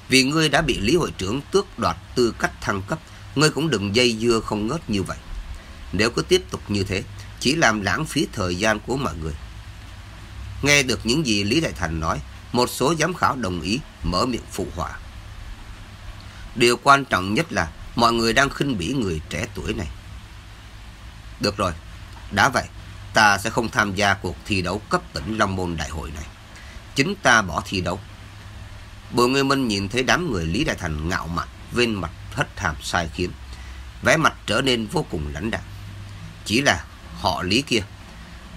Vì ngươi đã bị Lý hội trưởng tước đoạt tư cách thăng cấp, ngươi cũng đừng dây dưa không ngớt như vậy. Nếu cứ tiếp tục như thế, chỉ làm lãng phí thời gian của mọi người. Nghe được những gì Lý Đại Thành nói, một số giám khảo đồng ý mở miệng phụ họa. Điều quan trọng nhất là mọi người đang khinh bỉ người trẻ tuổi này. Được rồi, đã vậy, ta sẽ không tham gia cuộc thi đấu cấp tỉnh Long Môn Đại hội này. Chính ta bỏ thi đấu. Bùi Nguyên Minh nhìn thấy đám người Lý Đại Thành ngạo mạn, Vên mặt hất hàm sai khiến. Vẻ mặt trở nên vô cùng lãnh đạm. Chỉ là họ Lý kia.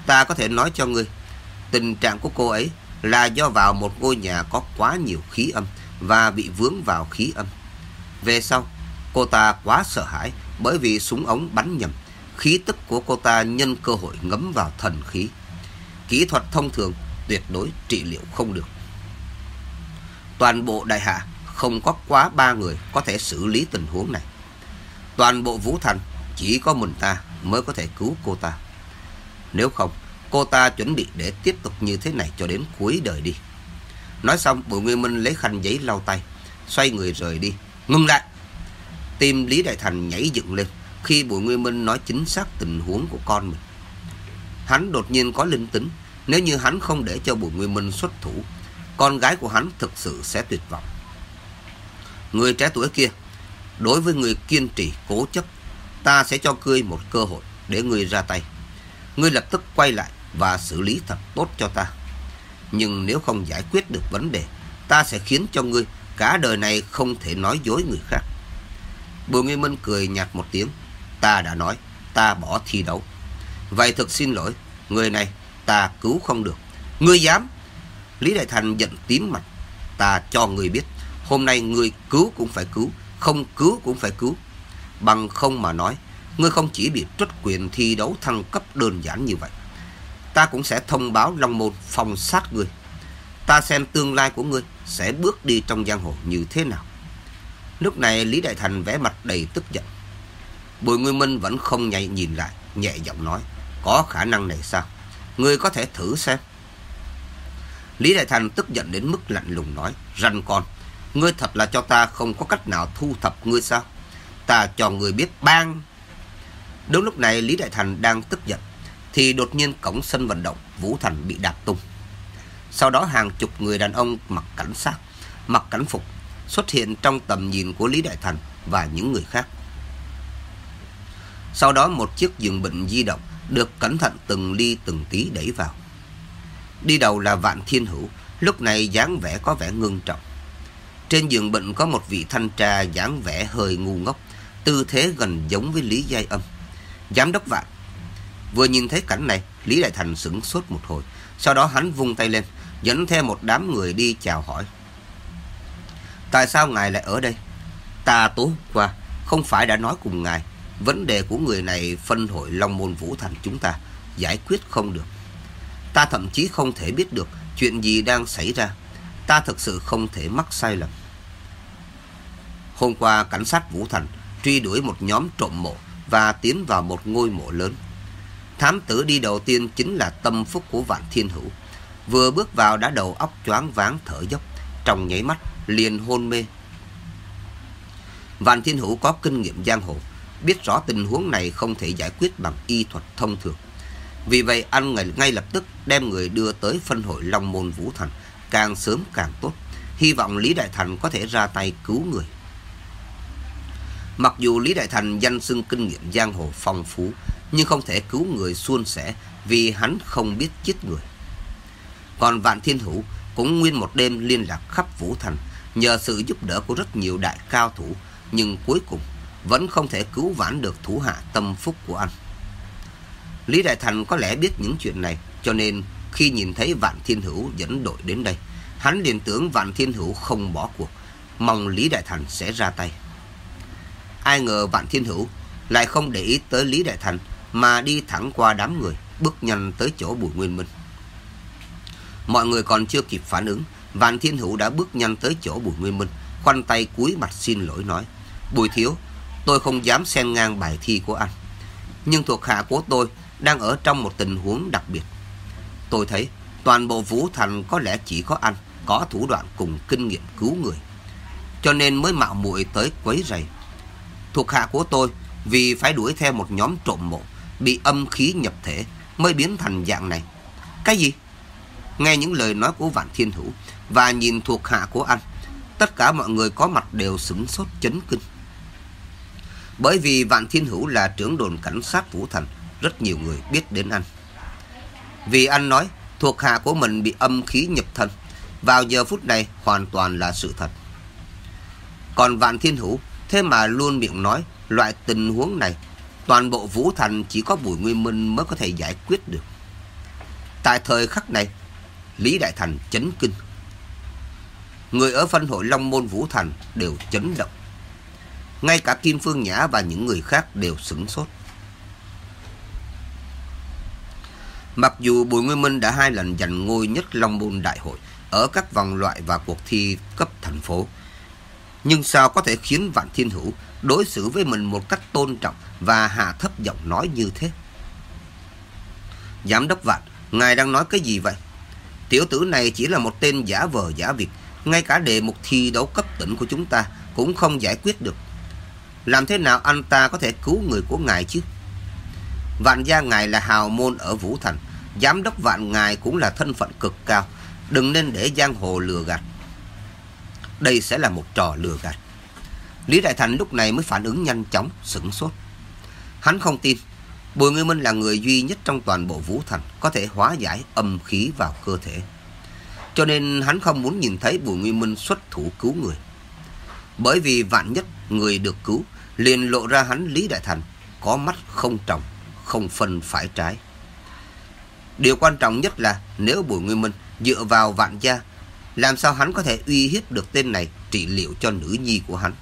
Ta có thể nói cho ngươi, tình trạng của cô ấy là do vào một ngôi nhà có quá nhiều khí âm và bị vướng vào khí âm. Về sau, cô ta quá sợ hãi bởi vì súng ống bắn nhầm. Khí tức của cô ta nhân cơ hội ngấm vào thần khí. Kỹ thuật thông thường tuyệt đối trị liệu không được. Toàn bộ đại hạ không có quá ba người có thể xử lý tình huống này. Toàn bộ Vũ Thành chỉ có mình ta mới có thể cứu cô ta. Nếu không, cô ta chuẩn bị để tiếp tục như thế này cho đến cuối đời đi. Nói xong, Bùi Nguyên Minh lấy khăn giấy lau tay, xoay người rời đi. Ngừng lại! Tim Lý Đại Thành nhảy dựng lên khi Bùi Nguyên Minh nói chính xác tình huống của con mình. Hắn đột nhiên có linh tính, nếu như hắn không để cho Bùi Nguyên Minh xuất thủ, con gái của hắn thực sự sẽ tuyệt vọng. Người trẻ tuổi kia, đối với người kiên trì cố chấp, ta sẽ cho ngươi một cơ hội để ngươi ra tay. Ngươi lập tức quay lại và xử lý thật tốt cho ta. Nhưng nếu không giải quyết được vấn đề, ta sẽ khiến cho ngươi cả đời này không thể nói dối người khác. Bùi Nguyên Minh cười nhạt một tiếng. Ta đã nói, ta bỏ thi đấu. Vậy thực xin lỗi, người này ta cứu không được. Ngươi dám? Lý Đại Thành giận tím mặt. Ta cho người biết, hôm nay người cứu cũng phải cứu, không cứu cũng phải cứu. Bằng không mà nói, ngươi không chỉ bị truất quyền thi đấu thăng cấp đơn giản như vậy. Ta cũng sẽ thông báo Long Môn phòng sát ngươi. Ta xem tương lai của ngươi sẽ bước đi trong giang hồ như thế nào. Lúc này Lý Đại Thành vẽ mặt đầy tức giận. Bùi Nguyên Minh vẫn không nhảy nhìn lại, nhẹ giọng nói. Có khả năng này sao? Ngươi có thể thử xem. Lý Đại Thành tức giận đến mức lạnh lùng nói. răn con, ngươi thật là cho ta không có cách nào thu thập ngươi sao? Ta cho ngươi biết bang. Đúng lúc này Lý Đại Thành đang tức giận. Thì đột nhiên cổng sân vận động Vũ Thành bị đạp tung. Sau đó hàng chục người đàn ông mặc cảnh sát, mặc cảnh phục xuất hiện trong tầm nhìn của Lý Đại Thành và những người khác. Sau đó một chiếc giường bệnh di động được cẩn thận từng ly từng tí đẩy vào. Đi đầu là Vạn Thiên Hữu, lúc này dáng vẻ có vẻ ngưng trọng. Trên giường bệnh có một vị thanh tra dáng vẻ hơi ngu ngốc, tư thế gần giống với Lý Giai Âm. Giám đốc Vạn. Vừa nhìn thấy cảnh này, Lý Đại Thành sửng sốt một hồi. Sau đó hắn vung tay lên, dẫn theo một đám người đi chào hỏi. Tại sao ngài lại ở đây? Ta tối qua không phải đã nói cùng ngài, vấn đề của người này phân hội Long Môn Vũ Thành chúng ta giải quyết không được. Ta thậm chí không thể biết được chuyện gì đang xảy ra. Ta thực sự không thể mắc sai lầm. Hôm qua cảnh sát Vũ Thành truy đuổi một nhóm trộm mộ và tiến vào một ngôi mộ lớn. Thám tử đi đầu tiên chính là tâm phúc của Vạn Thiên Hữu. Vừa bước vào đã đầu óc choáng váng thở dốc, trong nháy mắt liền hôn mê. Vạn Thiên Hữu có kinh nghiệm giang hồ, biết rõ tình huống này không thể giải quyết bằng y thuật thông thường. Vì vậy anh ngay lập tức đem người đưa tới phân hội Long Môn Vũ Thành, càng sớm càng tốt. Hy vọng Lý Đại Thành có thể ra tay cứu người. Mặc dù Lý Đại Thành danh xưng kinh nghiệm giang hồ phong phú, nhưng không thể cứu người suôn sẻ vì hắn không biết giết người. Còn Vạn Thiên Hữu cũng nguyên một đêm liên lạc khắp Vũ Thành, nhờ sự giúp đỡ của rất nhiều đại cao thủ, nhưng cuối cùng vẫn không thể cứu vãn được thủ hạ tâm phúc của anh. Lý Đại Thành có lẽ biết những chuyện này, cho nên khi nhìn thấy Vạn Thiên Hữu dẫn đội đến đây, hắn liền tưởng Vạn Thiên Hữu không bỏ cuộc, mong Lý Đại Thành sẽ ra tay. Ai ngờ Vạn Thiên Hữu lại không để ý tới Lý Đại Thành mà đi thẳng qua đám người, bước nhanh tới chỗ Bùi Nguyên Minh. Mọi người còn chưa kịp phản ứng, Vạn Thiên Hữu đã bước nhanh tới chỗ Bùi Nguyên Minh, khoanh tay cúi mặt xin lỗi nói. Bùi Thiếu, tôi không dám xen ngang bài thi của anh. Nhưng thuộc hạ của tôi đang ở trong một tình huống đặc biệt. Tôi thấy toàn bộ Vũ Thành có lẽ chỉ có anh có thủ đoạn cùng kinh nghiệm cứu người. Cho nên mới mạo muội tới quấy rầy. Thuộc hạ của tôi vì phải đuổi theo một nhóm trộm mộ bị âm khí nhập thể mới biến thành dạng này. Cái gì? Nghe những lời nói của Vạn Thiên Hữu và nhìn thuộc hạ của anh, tất cả mọi người có mặt đều sửng sốt chấn kinh. Bởi vì Vạn Thiên Hữu là trưởng đồn cảnh sát Vũ Thành, rất nhiều người biết đến anh. Vì anh nói thuộc hạ của mình bị âm khí nhập thân, vào giờ phút này hoàn toàn là sự thật. Còn Vạn Thiên Hữu thế mà luôn miệng nói loại tình huống này toàn bộ Vũ Thành chỉ có Bùi Nguyên Minh mới có thể giải quyết được. Tại thời khắc này, Lý Đại Thành chấn kinh. Người ở phân hội Long Môn Vũ Thành đều chấn động. Ngay cả Kim Phương Nhã và những người khác đều sửng sốt. Mặc dù Bùi Nguyên Minh đã hai lần giành ngôi nhất Long Môn Đại hội ở các vòng loại và cuộc thi cấp thành phố, nhưng sao có thể khiến Vạn Thiên Hữu đối xử với mình một cách tôn trọng và hạ thấp giọng nói như thế? Giám đốc Vạn, ngài đang nói cái gì vậy? Tiểu tử này chỉ là một tên giả vờ giả việc, ngay cả đề mục thi đấu cấp tỉnh của chúng ta cũng không giải quyết được. Làm thế nào anh ta có thể cứu người của ngài chứ? Vạn gia ngài là hào môn ở Vũ Thành, giám đốc vạn ngài cũng là thân phận cực cao, đừng nên để giang hồ lừa gạt. Đây sẽ là một trò lừa gạt. Lý Đại Thành lúc này mới phản ứng nhanh chóng, sửng sốt. Hắn không tin, Bùi Nguyên Minh là người duy nhất trong toàn bộ Vũ Thành có thể hóa giải âm khí vào cơ thể. Cho nên hắn không muốn nhìn thấy Bùi Nguyên Minh xuất thủ cứu người. Bởi vì vạn nhất người được cứu liền lộ ra hắn Lý Đại Thành có mắt không trọng, không phân phải trái. Điều quan trọng nhất là nếu Bùi Nguyên Minh dựa vào vạn gia, làm sao hắn có thể uy hiếp được tên này trị liệu cho nữ nhi của hắn.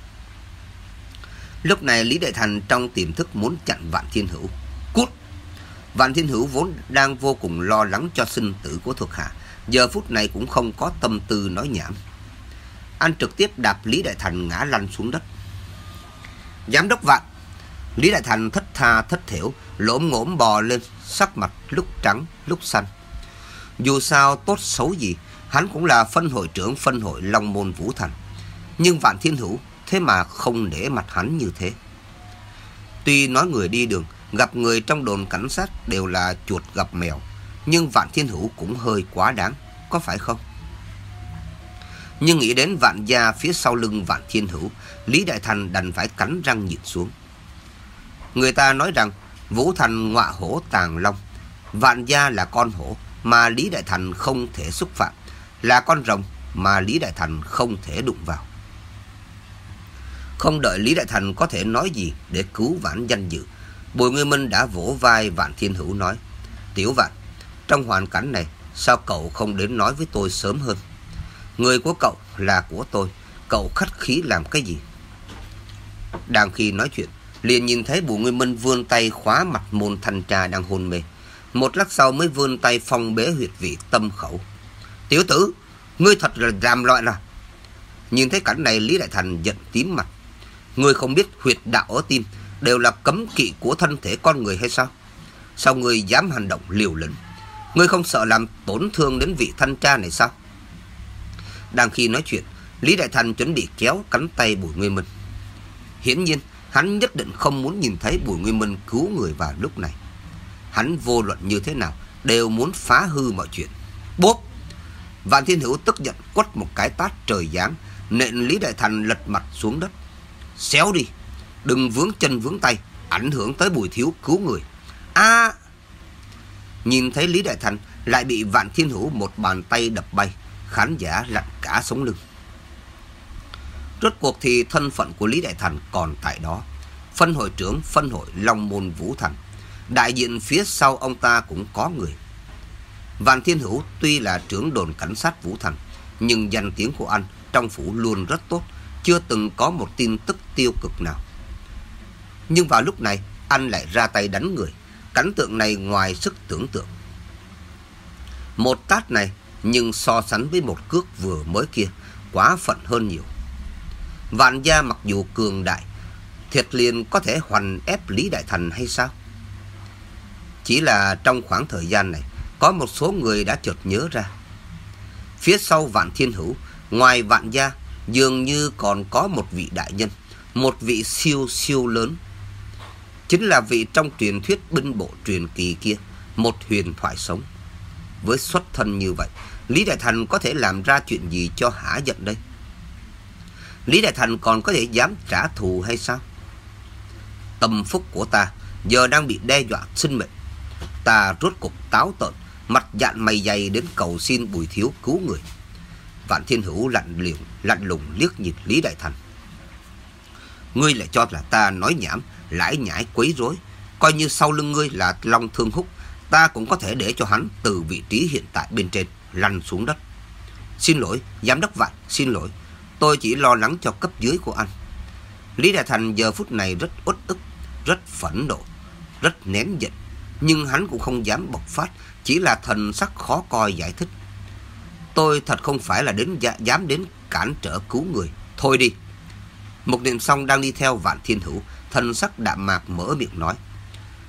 Lúc này Lý Đại Thành trong tiềm thức muốn chặn Vạn Thiên Hữu. Cút! Vạn Thiên Hữu vốn đang vô cùng lo lắng cho sinh tử của thuộc hạ. Giờ phút này cũng không có tâm tư nói nhảm. Anh trực tiếp đạp Lý Đại Thành ngã lăn xuống đất. Giám đốc Vạn! Lý Đại Thành thất tha thất thiểu, lỗm ngỗm bò lên, sắc mặt lúc trắng, lúc xanh. Dù sao tốt xấu gì, hắn cũng là phân hội trưởng phân hội Long Môn Vũ Thành. Nhưng Vạn Thiên Hữu thế mà không để mặt hắn như thế. Tuy nói người đi đường, gặp người trong đồn cảnh sát đều là chuột gặp mèo, nhưng Vạn Thiên Hữu cũng hơi quá đáng, có phải không? Nhưng nghĩ đến vạn gia phía sau lưng vạn thiên hữu, Lý Đại Thành đành phải cắn răng nhìn xuống. Người ta nói rằng Vũ Thành ngọa hổ tàng long, vạn gia là con hổ mà Lý Đại Thành không thể xúc phạm, là con rồng mà Lý Đại Thành không thể đụng vào. Không đợi Lý Đại Thành có thể nói gì để cứu vãn danh dự, Bùi Nguyên Minh đã vỗ vai Vạn Thiên Hữu nói, Tiểu Vạn, trong hoàn cảnh này, sao cậu không đến nói với tôi sớm hơn? Người của cậu là của tôi, cậu khách khí làm cái gì? Đang khi nói chuyện, liền nhìn thấy Bùi Nguyên Minh vươn tay khóa mặt môn thanh tra đang hôn mê. Một lát sau mới vươn tay phong bế huyệt vị tâm khẩu. Tiểu tử, ngươi thật là làm loại là. Nhìn thấy cảnh này Lý Đại Thành giận tím mặt. Ngươi không biết huyệt đạo ở tim đều là cấm kỵ của thân thể con người hay sao? Sao ngươi dám hành động liều lĩnh? Ngươi không sợ làm tổn thương đến vị thanh tra này sao? Đang khi nói chuyện, Lý Đại Thành chuẩn bị kéo cánh tay Bùi Nguyên Minh. Hiển nhiên, hắn nhất định không muốn nhìn thấy Bùi Nguyên Minh cứu người vào lúc này. Hắn vô luận như thế nào, đều muốn phá hư mọi chuyện. Bốp! Vạn Thiên Hữu tức giận quất một cái tát trời giáng, nện Lý Đại Thành lật mặt xuống đất. Xéo đi, đừng vướng chân vướng tay, ảnh hưởng tới Bùi Thiếu cứu người. a Nhìn thấy Lý Đại Thành lại bị Vạn Thiên Hữu một bàn tay đập bay, khán giả lặn cả sống lưng. Rốt cuộc thì thân phận của Lý Đại Thành còn tại đó. Phân hội trưởng phân hội Long Môn Vũ Thành. Đại diện phía sau ông ta cũng có người. Vạn Thiên Hữu tuy là trưởng đồn cảnh sát Vũ Thành, nhưng danh tiếng của anh trong phủ luôn rất tốt, chưa từng có một tin tức tiêu cực nào. Nhưng vào lúc này, anh lại ra tay đánh người. Cảnh tượng này ngoài sức tưởng tượng. Một tát này, nhưng so sánh với một cước vừa mới kia, quá phận hơn nhiều. Vạn gia mặc dù cường đại, thiệt liền có thể hoành ép Lý Đại Thành hay sao? Chỉ là trong khoảng thời gian này, có một số người đã chợt nhớ ra. Phía sau vạn thiên hữu, ngoài vạn gia, dường như còn có một vị đại nhân, một vị siêu siêu lớn. Chính là vị trong truyền thuyết binh bộ truyền kỳ kia, một huyền thoại sống. Với xuất thân như vậy, Lý Đại Thành có thể làm ra chuyện gì cho hả giận đây? Lý Đại Thành còn có thể dám trả thù hay sao? Tâm phúc của ta giờ đang bị đe dọa sinh mệnh. Ta rốt cục táo tợn, mặt dạn mày dày đến cầu xin Bùi Thiếu cứu người. Vạn Thiên Hữu lạnh liều, lạnh lùng liếc nhìn Lý Đại Thành. Ngươi lại cho là ta nói nhảm, lãi nhãi quấy rối, coi như sau lưng ngươi là Long Thương Húc, ta cũng có thể để cho hắn từ vị trí hiện tại bên trên lăn xuống đất. Xin lỗi, giám đốc Vạn, xin lỗi. Tôi chỉ lo lắng cho cấp dưới của anh. Lý Đại Thành giờ phút này rất uất ức, rất phẫn nộ, rất nén giận. Nhưng hắn cũng không dám bộc phát, chỉ là thần sắc khó coi giải thích. Tôi thật không phải là đến dạ, dám đến cản trở cứu người. Thôi đi. Một niệm xong đang đi theo vạn thiên hữu, thần sắc đạm mạc mở miệng nói.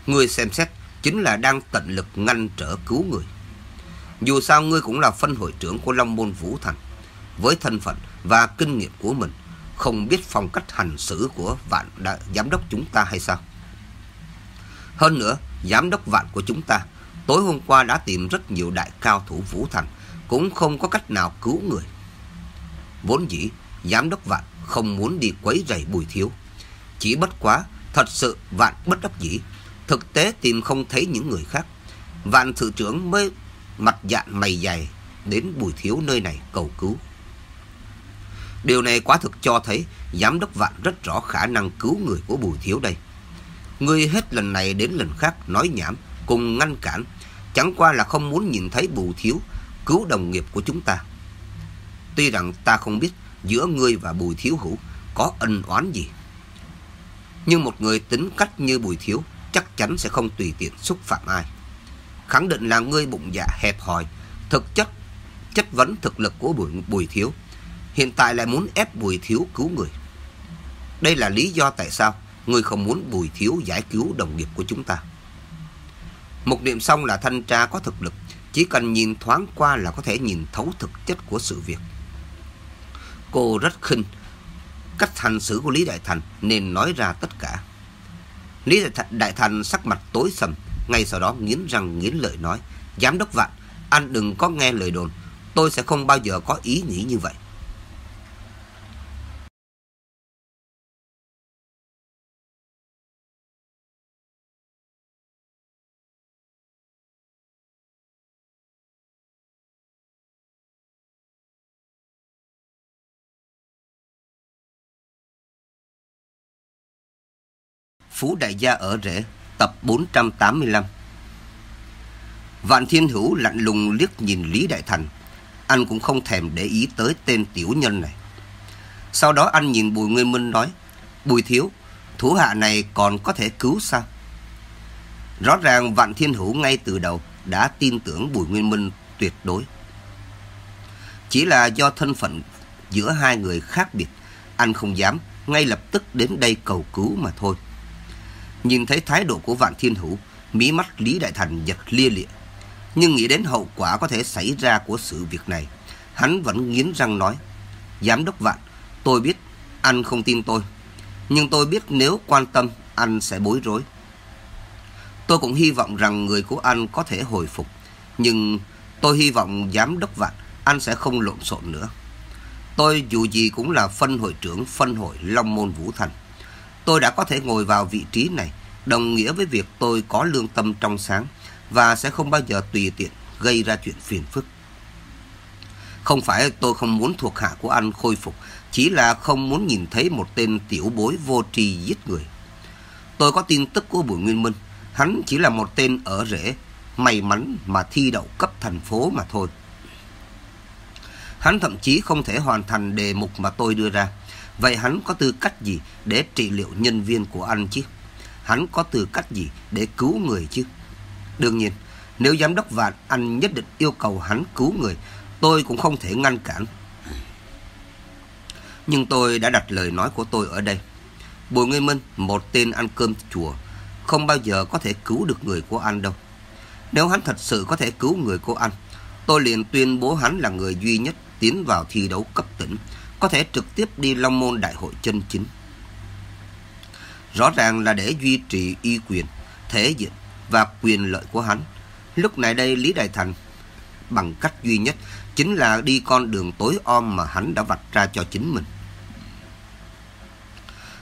Người xem xét chính là đang tận lực ngăn trở cứu người. Dù sao ngươi cũng là phân hội trưởng của Long Môn Vũ Thành. Với thân phận và kinh nghiệm của mình, không biết phong cách hành xử của vạn đã, giám đốc chúng ta hay sao? Hơn nữa, giám đốc vạn của chúng ta tối hôm qua đã tìm rất nhiều đại cao thủ Vũ Thành, cũng không có cách nào cứu người. Vốn dĩ, giám đốc vạn không muốn đi quấy rầy bùi thiếu. Chỉ bất quá, thật sự vạn bất đắc dĩ, thực tế tìm không thấy những người khác. Vạn sự trưởng mới mặt dạng mày dày đến bùi thiếu nơi này cầu cứu. Điều này quá thực cho thấy giám đốc vạn rất rõ khả năng cứu người của bùi thiếu đây. Người hết lần này đến lần khác nói nhảm cùng ngăn cản, chẳng qua là không muốn nhìn thấy bùi thiếu cứu đồng nghiệp của chúng ta. Tuy rằng ta không biết giữa ngươi và bùi thiếu hữu có ân oán gì. Nhưng một người tính cách như bùi thiếu chắc chắn sẽ không tùy tiện xúc phạm ai khẳng định là ngươi bụng dạ hẹp hòi, thực chất chất vấn thực lực của Bùi, Bùi Thiếu. Hiện tại lại muốn ép Bùi Thiếu cứu người. Đây là lý do tại sao người không muốn Bùi Thiếu giải cứu đồng nghiệp của chúng ta. Một niệm xong là thanh tra có thực lực, chỉ cần nhìn thoáng qua là có thể nhìn thấu thực chất của sự việc. Cô rất khinh cách hành xử của Lý Đại Thành nên nói ra tất cả. Lý Đại Thành, Đại Thành sắc mặt tối sầm, ngay sau đó nghiến răng nghiến lợi nói, Giám đốc Vạn, anh đừng có nghe lời đồn, tôi sẽ không bao giờ có ý nghĩ như vậy. Phú Đại Gia ở Rễ Tập 485 Vạn Thiên Hữu lạnh lùng liếc nhìn Lý Đại Thành. Anh cũng không thèm để ý tới tên tiểu nhân này. Sau đó anh nhìn Bùi Nguyên Minh nói, Bùi Thiếu, thủ hạ này còn có thể cứu sao? Rõ ràng Vạn Thiên Hữu ngay từ đầu đã tin tưởng Bùi Nguyên Minh tuyệt đối. Chỉ là do thân phận giữa hai người khác biệt, anh không dám ngay lập tức đến đây cầu cứu mà thôi. Nhìn thấy thái độ của Vạn Thiên Hữu, mí mắt Lý Đại Thành giật lia lịa. Nhưng nghĩ đến hậu quả có thể xảy ra của sự việc này, hắn vẫn nghiến răng nói, Giám đốc Vạn, tôi biết anh không tin tôi, nhưng tôi biết nếu quan tâm anh sẽ bối rối. Tôi cũng hy vọng rằng người của anh có thể hồi phục, nhưng tôi hy vọng giám đốc Vạn anh sẽ không lộn xộn nữa. Tôi dù gì cũng là phân hội trưởng phân hội Long Môn Vũ Thành. Tôi đã có thể ngồi vào vị trí này, đồng nghĩa với việc tôi có lương tâm trong sáng và sẽ không bao giờ tùy tiện gây ra chuyện phiền phức. Không phải tôi không muốn thuộc hạ của anh khôi phục, chỉ là không muốn nhìn thấy một tên tiểu bối vô tri giết người. Tôi có tin tức của Bùi Nguyên Minh, hắn chỉ là một tên ở rễ, may mắn mà thi đậu cấp thành phố mà thôi. Hắn thậm chí không thể hoàn thành đề mục mà tôi đưa ra. Vậy hắn có tư cách gì để trị liệu nhân viên của anh chứ? Hắn có tư cách gì để cứu người chứ? Đương nhiên, nếu giám đốc Vạn anh nhất định yêu cầu hắn cứu người, tôi cũng không thể ngăn cản. Nhưng tôi đã đặt lời nói của tôi ở đây. Bùi Nguyên Minh, một tên ăn cơm chùa, không bao giờ có thể cứu được người của anh đâu. Nếu hắn thật sự có thể cứu người của anh, tôi liền tuyên bố hắn là người duy nhất tiến vào thi đấu cấp tỉnh, có thể trực tiếp đi Long Môn Đại hội chân chính. Rõ ràng là để duy trì y quyền, thể diện và quyền lợi của hắn. Lúc này đây Lý Đại Thành bằng cách duy nhất chính là đi con đường tối om mà hắn đã vạch ra cho chính mình.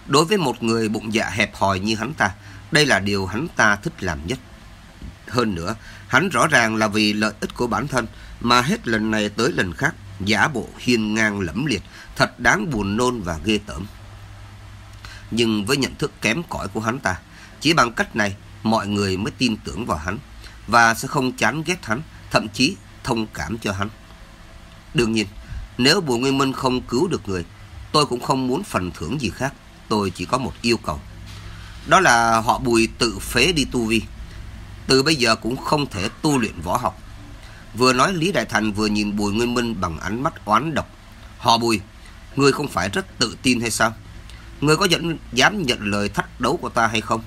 Đối với một người bụng dạ hẹp hòi như hắn ta, đây là điều hắn ta thích làm nhất. Hơn nữa, hắn rõ ràng là vì lợi ích của bản thân mà hết lần này tới lần khác giả bộ hiên ngang lẫm liệt, thật đáng buồn nôn và ghê tởm. Nhưng với nhận thức kém cỏi của hắn ta, chỉ bằng cách này mọi người mới tin tưởng vào hắn và sẽ không chán ghét hắn, thậm chí thông cảm cho hắn. Đương nhiên, nếu Bùi Nguyên Minh không cứu được người, tôi cũng không muốn phần thưởng gì khác. Tôi chỉ có một yêu cầu. Đó là họ Bùi tự phế đi tu vi. Từ bây giờ cũng không thể tu luyện võ học. Vừa nói Lý Đại Thành vừa nhìn Bùi Nguyên Minh bằng ánh mắt oán độc. Họ Bùi, ngươi không phải rất tự tin hay sao? Ngươi có dẫn, dám nhận lời thách đấu của ta hay không?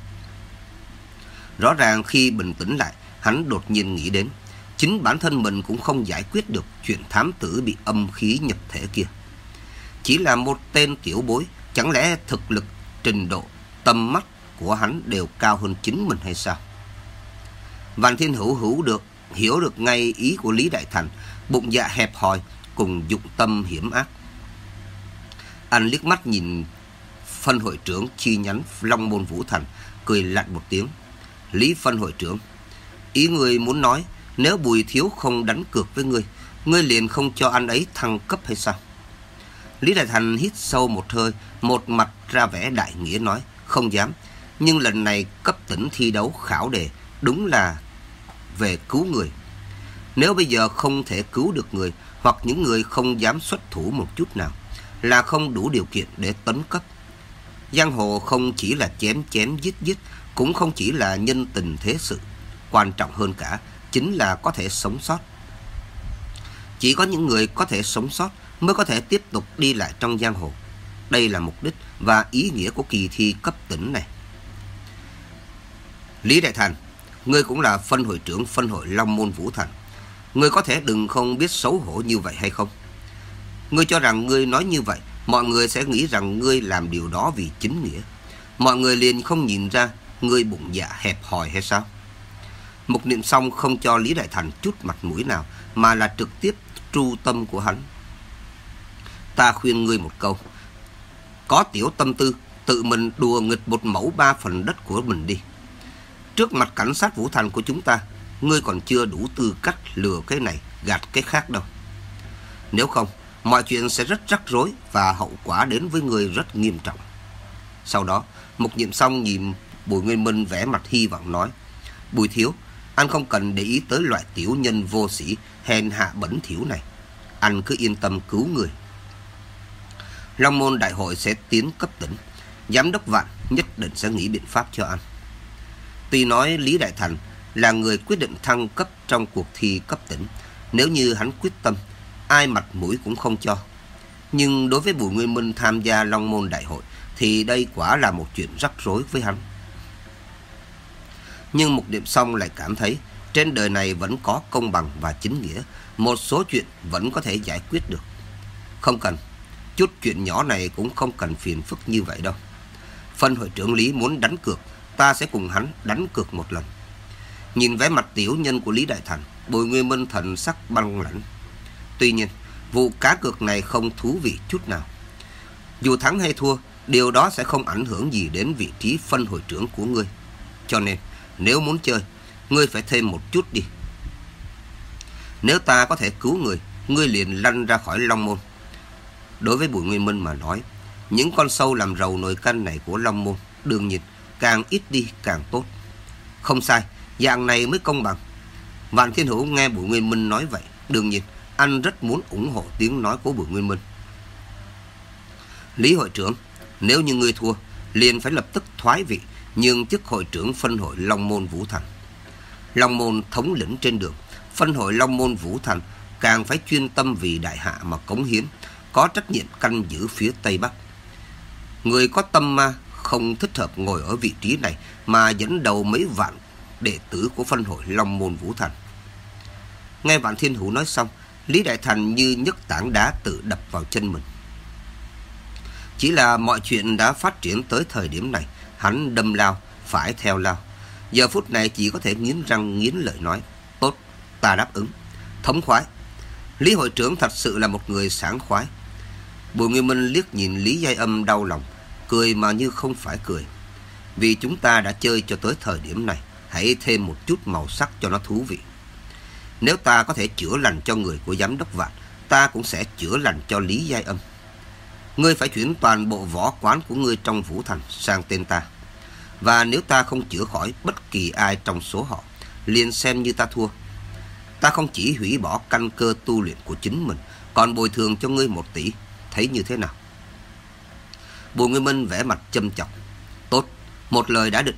Rõ ràng khi bình tĩnh lại, hắn đột nhiên nghĩ đến. Chính bản thân mình cũng không giải quyết được chuyện thám tử bị âm khí nhập thể kia. Chỉ là một tên tiểu bối, chẳng lẽ thực lực, trình độ, tầm mắt của hắn đều cao hơn chính mình hay sao? Vạn Thiên Hữu hữu được, hiểu được ngay ý của Lý Đại Thành, bụng dạ hẹp hòi cùng dụng tâm hiểm ác. Anh liếc mắt nhìn phân hội trưởng chi nhánh Long Môn Vũ Thành, cười lạnh một tiếng. Lý phân hội trưởng, ý người muốn nói nếu Bùi Thiếu không đánh cược với ngươi, ngươi liền không cho anh ấy thăng cấp hay sao? Lý Đại Thành hít sâu một hơi, một mặt ra vẻ đại nghĩa nói, không dám. Nhưng lần này cấp tỉnh thi đấu khảo đề đúng là về cứu người. Nếu bây giờ không thể cứu được người, hoặc những người không dám xuất thủ một chút nào, là không đủ điều kiện để tấn cấp. Giang hồ không chỉ là chém chém giết giết, cũng không chỉ là nhân tình thế sự. Quan trọng hơn cả chính là có thể sống sót. Chỉ có những người có thể sống sót mới có thể tiếp tục đi lại trong giang hồ. Đây là mục đích và ý nghĩa của kỳ thi cấp tỉnh này. Lý Đại Thành, ngươi cũng là phân hội trưởng phân hội Long Môn Vũ Thành. Ngươi có thể đừng không biết xấu hổ như vậy hay không? Ngươi cho rằng ngươi nói như vậy, mọi người sẽ nghĩ rằng ngươi làm điều đó vì chính nghĩa. Mọi người liền không nhìn ra ngươi bụng dạ hẹp hòi hay sao? Mục niệm xong không cho Lý Đại Thành chút mặt mũi nào, mà là trực tiếp tru tâm của hắn. Ta khuyên ngươi một câu. Có tiểu tâm tư, tự mình đùa nghịch một mẫu ba phần đất của mình đi. Trước mặt cảnh sát Vũ Thành của chúng ta, ngươi còn chưa đủ tư cách lừa cái này, gạt cái khác đâu. Nếu không, mọi chuyện sẽ rất rắc rối và hậu quả đến với người rất nghiêm trọng. Sau đó, Mục nhiệm xong nhìn Bùi Nguyên Minh vẽ mặt hy vọng nói, Bùi Thiếu, anh không cần để ý tới loại tiểu nhân vô sĩ, hèn hạ bẩn thiểu này. Anh cứ yên tâm cứu người. Long môn đại hội sẽ tiến cấp tỉnh. Giám đốc Vạn nhất định sẽ nghĩ biện pháp cho anh. Tuy nói Lý Đại Thành là người quyết định thăng cấp trong cuộc thi cấp tỉnh. Nếu như hắn quyết tâm, ai mặt mũi cũng không cho. Nhưng đối với Bùi Nguyên Minh tham gia Long Môn Đại hội thì đây quả là một chuyện rắc rối với hắn. Nhưng một Niệm xong lại cảm thấy trên đời này vẫn có công bằng và chính nghĩa. Một số chuyện vẫn có thể giải quyết được. Không cần. Chút chuyện nhỏ này cũng không cần phiền phức như vậy đâu. Phân hội trưởng Lý muốn đánh cược, ta sẽ cùng hắn đánh cược một lần. Nhìn vẻ mặt tiểu nhân của Lý Đại Thành, Bùi Nguyên Minh thần sắc băng lãnh. Tuy nhiên, vụ cá cược này không thú vị chút nào. Dù thắng hay thua, điều đó sẽ không ảnh hưởng gì đến vị trí phân hội trưởng của ngươi. Cho nên, nếu muốn chơi, ngươi phải thêm một chút đi. Nếu ta có thể cứu người, ngươi liền lăn ra khỏi Long Môn. Đối với Bùi Nguyên Minh mà nói, những con sâu làm rầu nồi canh này của Long Môn, đương nhiên, càng ít đi càng tốt. Không sai, dạng này mới công bằng. Vạn Thiên Hữu nghe Bùi Nguyên Minh nói vậy, đương nhiên, anh rất muốn ủng hộ tiếng nói của Bùi Nguyên Minh. Lý hội trưởng, nếu như ngươi thua, liền phải lập tức thoái vị, nhưng chức hội trưởng phân hội Long Môn Vũ Thành. Long Môn thống lĩnh trên đường, phân hội Long Môn Vũ Thành càng phải chuyên tâm vì đại hạ mà cống hiến, có trách nhiệm canh giữ phía Tây Bắc. Người có tâm ma không thích hợp ngồi ở vị trí này mà dẫn đầu mấy vạn đệ tử của phân hội Long Môn Vũ Thành. Nghe Vạn Thiên Hữu nói xong, Lý Đại Thành như nhấc tảng đá tự đập vào chân mình. Chỉ là mọi chuyện đã phát triển tới thời điểm này, hắn đâm lao, phải theo lao. Giờ phút này chỉ có thể nghiến răng nghiến lợi nói, tốt, ta đáp ứng. Thống khoái. Lý hội trưởng thật sự là một người sáng khoái. Bùi Nguyên Minh liếc nhìn Lý Giai Âm đau lòng, cười mà như không phải cười. Vì chúng ta đã chơi cho tới thời điểm này, hãy thêm một chút màu sắc cho nó thú vị. Nếu ta có thể chữa lành cho người của giám đốc vạn, ta cũng sẽ chữa lành cho Lý Giai Âm. Ngươi phải chuyển toàn bộ võ quán của ngươi trong Vũ Thành sang tên ta. Và nếu ta không chữa khỏi bất kỳ ai trong số họ, liền xem như ta thua. Ta không chỉ hủy bỏ căn cơ tu luyện của chính mình, còn bồi thường cho ngươi một tỷ. Thấy như thế nào? Bùi Nguyên Minh vẽ mặt châm chọc. Tốt, một lời đã định.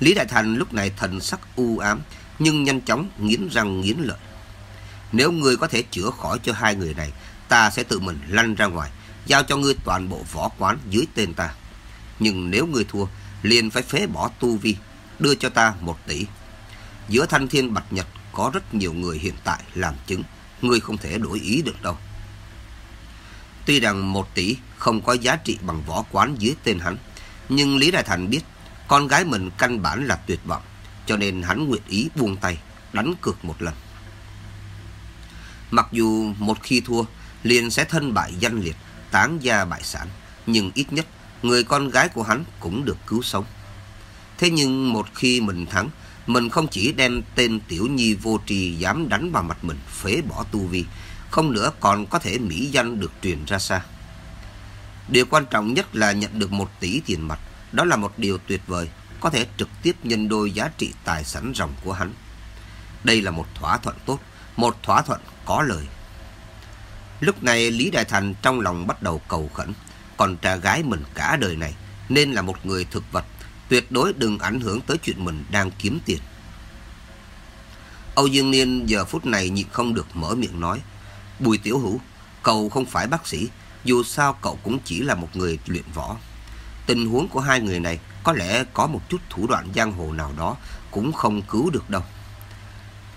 Lý Đại Thành lúc này thần sắc u ám, nhưng nhanh chóng nghiến răng nghiến lợi. Nếu ngươi có thể chữa khỏi cho hai người này, ta sẽ tự mình lăn ra ngoài, giao cho ngươi toàn bộ võ quán dưới tên ta. Nhưng nếu ngươi thua, liền phải phế bỏ tu vi, đưa cho ta một tỷ. Giữa thanh thiên bạch nhật có rất nhiều người hiện tại làm chứng, ngươi không thể đổi ý được đâu. Tuy rằng một tỷ không có giá trị bằng võ quán dưới tên hắn, nhưng Lý Đại Thành biết con gái mình căn bản là tuyệt vọng, cho nên hắn nguyện ý buông tay, đánh cược một lần. Mặc dù một khi thua, liền sẽ thân bại danh liệt, tán gia bại sản, nhưng ít nhất người con gái của hắn cũng được cứu sống. Thế nhưng một khi mình thắng, mình không chỉ đem tên tiểu nhi vô trì dám đánh vào mặt mình, phế bỏ tu vi, không nữa còn có thể mỹ danh được truyền ra xa. Điều quan trọng nhất là nhận được một tỷ tiền mặt, đó là một điều tuyệt vời, có thể trực tiếp nhân đôi giá trị tài sản ròng của hắn. Đây là một thỏa thuận tốt, một thỏa thuận có lời. Lúc này Lý Đại Thành trong lòng bắt đầu cầu khẩn, còn cha gái mình cả đời này nên là một người thực vật, tuyệt đối đừng ảnh hưởng tới chuyện mình đang kiếm tiền. Âu Dương Niên giờ phút này nhịn không được mở miệng nói, Bùi Tiểu Hữu, cậu không phải bác sĩ, dù sao cậu cũng chỉ là một người luyện võ. Tình huống của hai người này có lẽ có một chút thủ đoạn giang hồ nào đó cũng không cứu được đâu.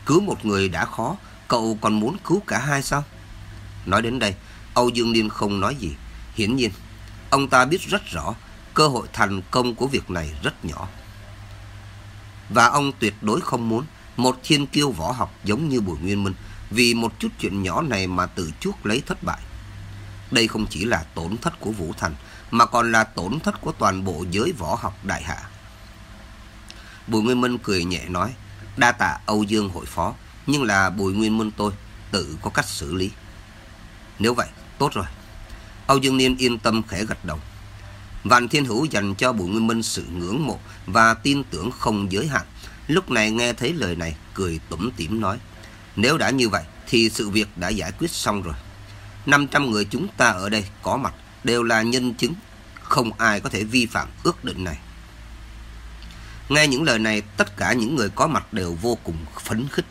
Cứu một người đã khó, cậu còn muốn cứu cả hai sao? Nói đến đây, Âu Dương Niên không nói gì. Hiển nhiên, ông ta biết rất rõ cơ hội thành công của việc này rất nhỏ. Và ông tuyệt đối không muốn một thiên kiêu võ học giống như Bùi Nguyên Minh vì một chút chuyện nhỏ này mà tự chuốc lấy thất bại. Đây không chỉ là tổn thất của Vũ Thành, mà còn là tổn thất của toàn bộ giới võ học đại hạ. Bùi Nguyên Minh cười nhẹ nói, đa tạ Âu Dương hội phó, nhưng là Bùi Nguyên Minh tôi tự có cách xử lý. Nếu vậy, tốt rồi. Âu Dương Niên yên tâm khẽ gật đầu. Vạn Thiên Hữu dành cho Bùi Nguyên Minh sự ngưỡng mộ và tin tưởng không giới hạn. Lúc này nghe thấy lời này, cười tủm tỉm nói. Nếu đã như vậy, thì sự việc đã giải quyết xong rồi. 500 người chúng ta ở đây có mặt đều là nhân chứng, không ai có thể vi phạm ước định này. Nghe những lời này, tất cả những người có mặt đều vô cùng phấn khích.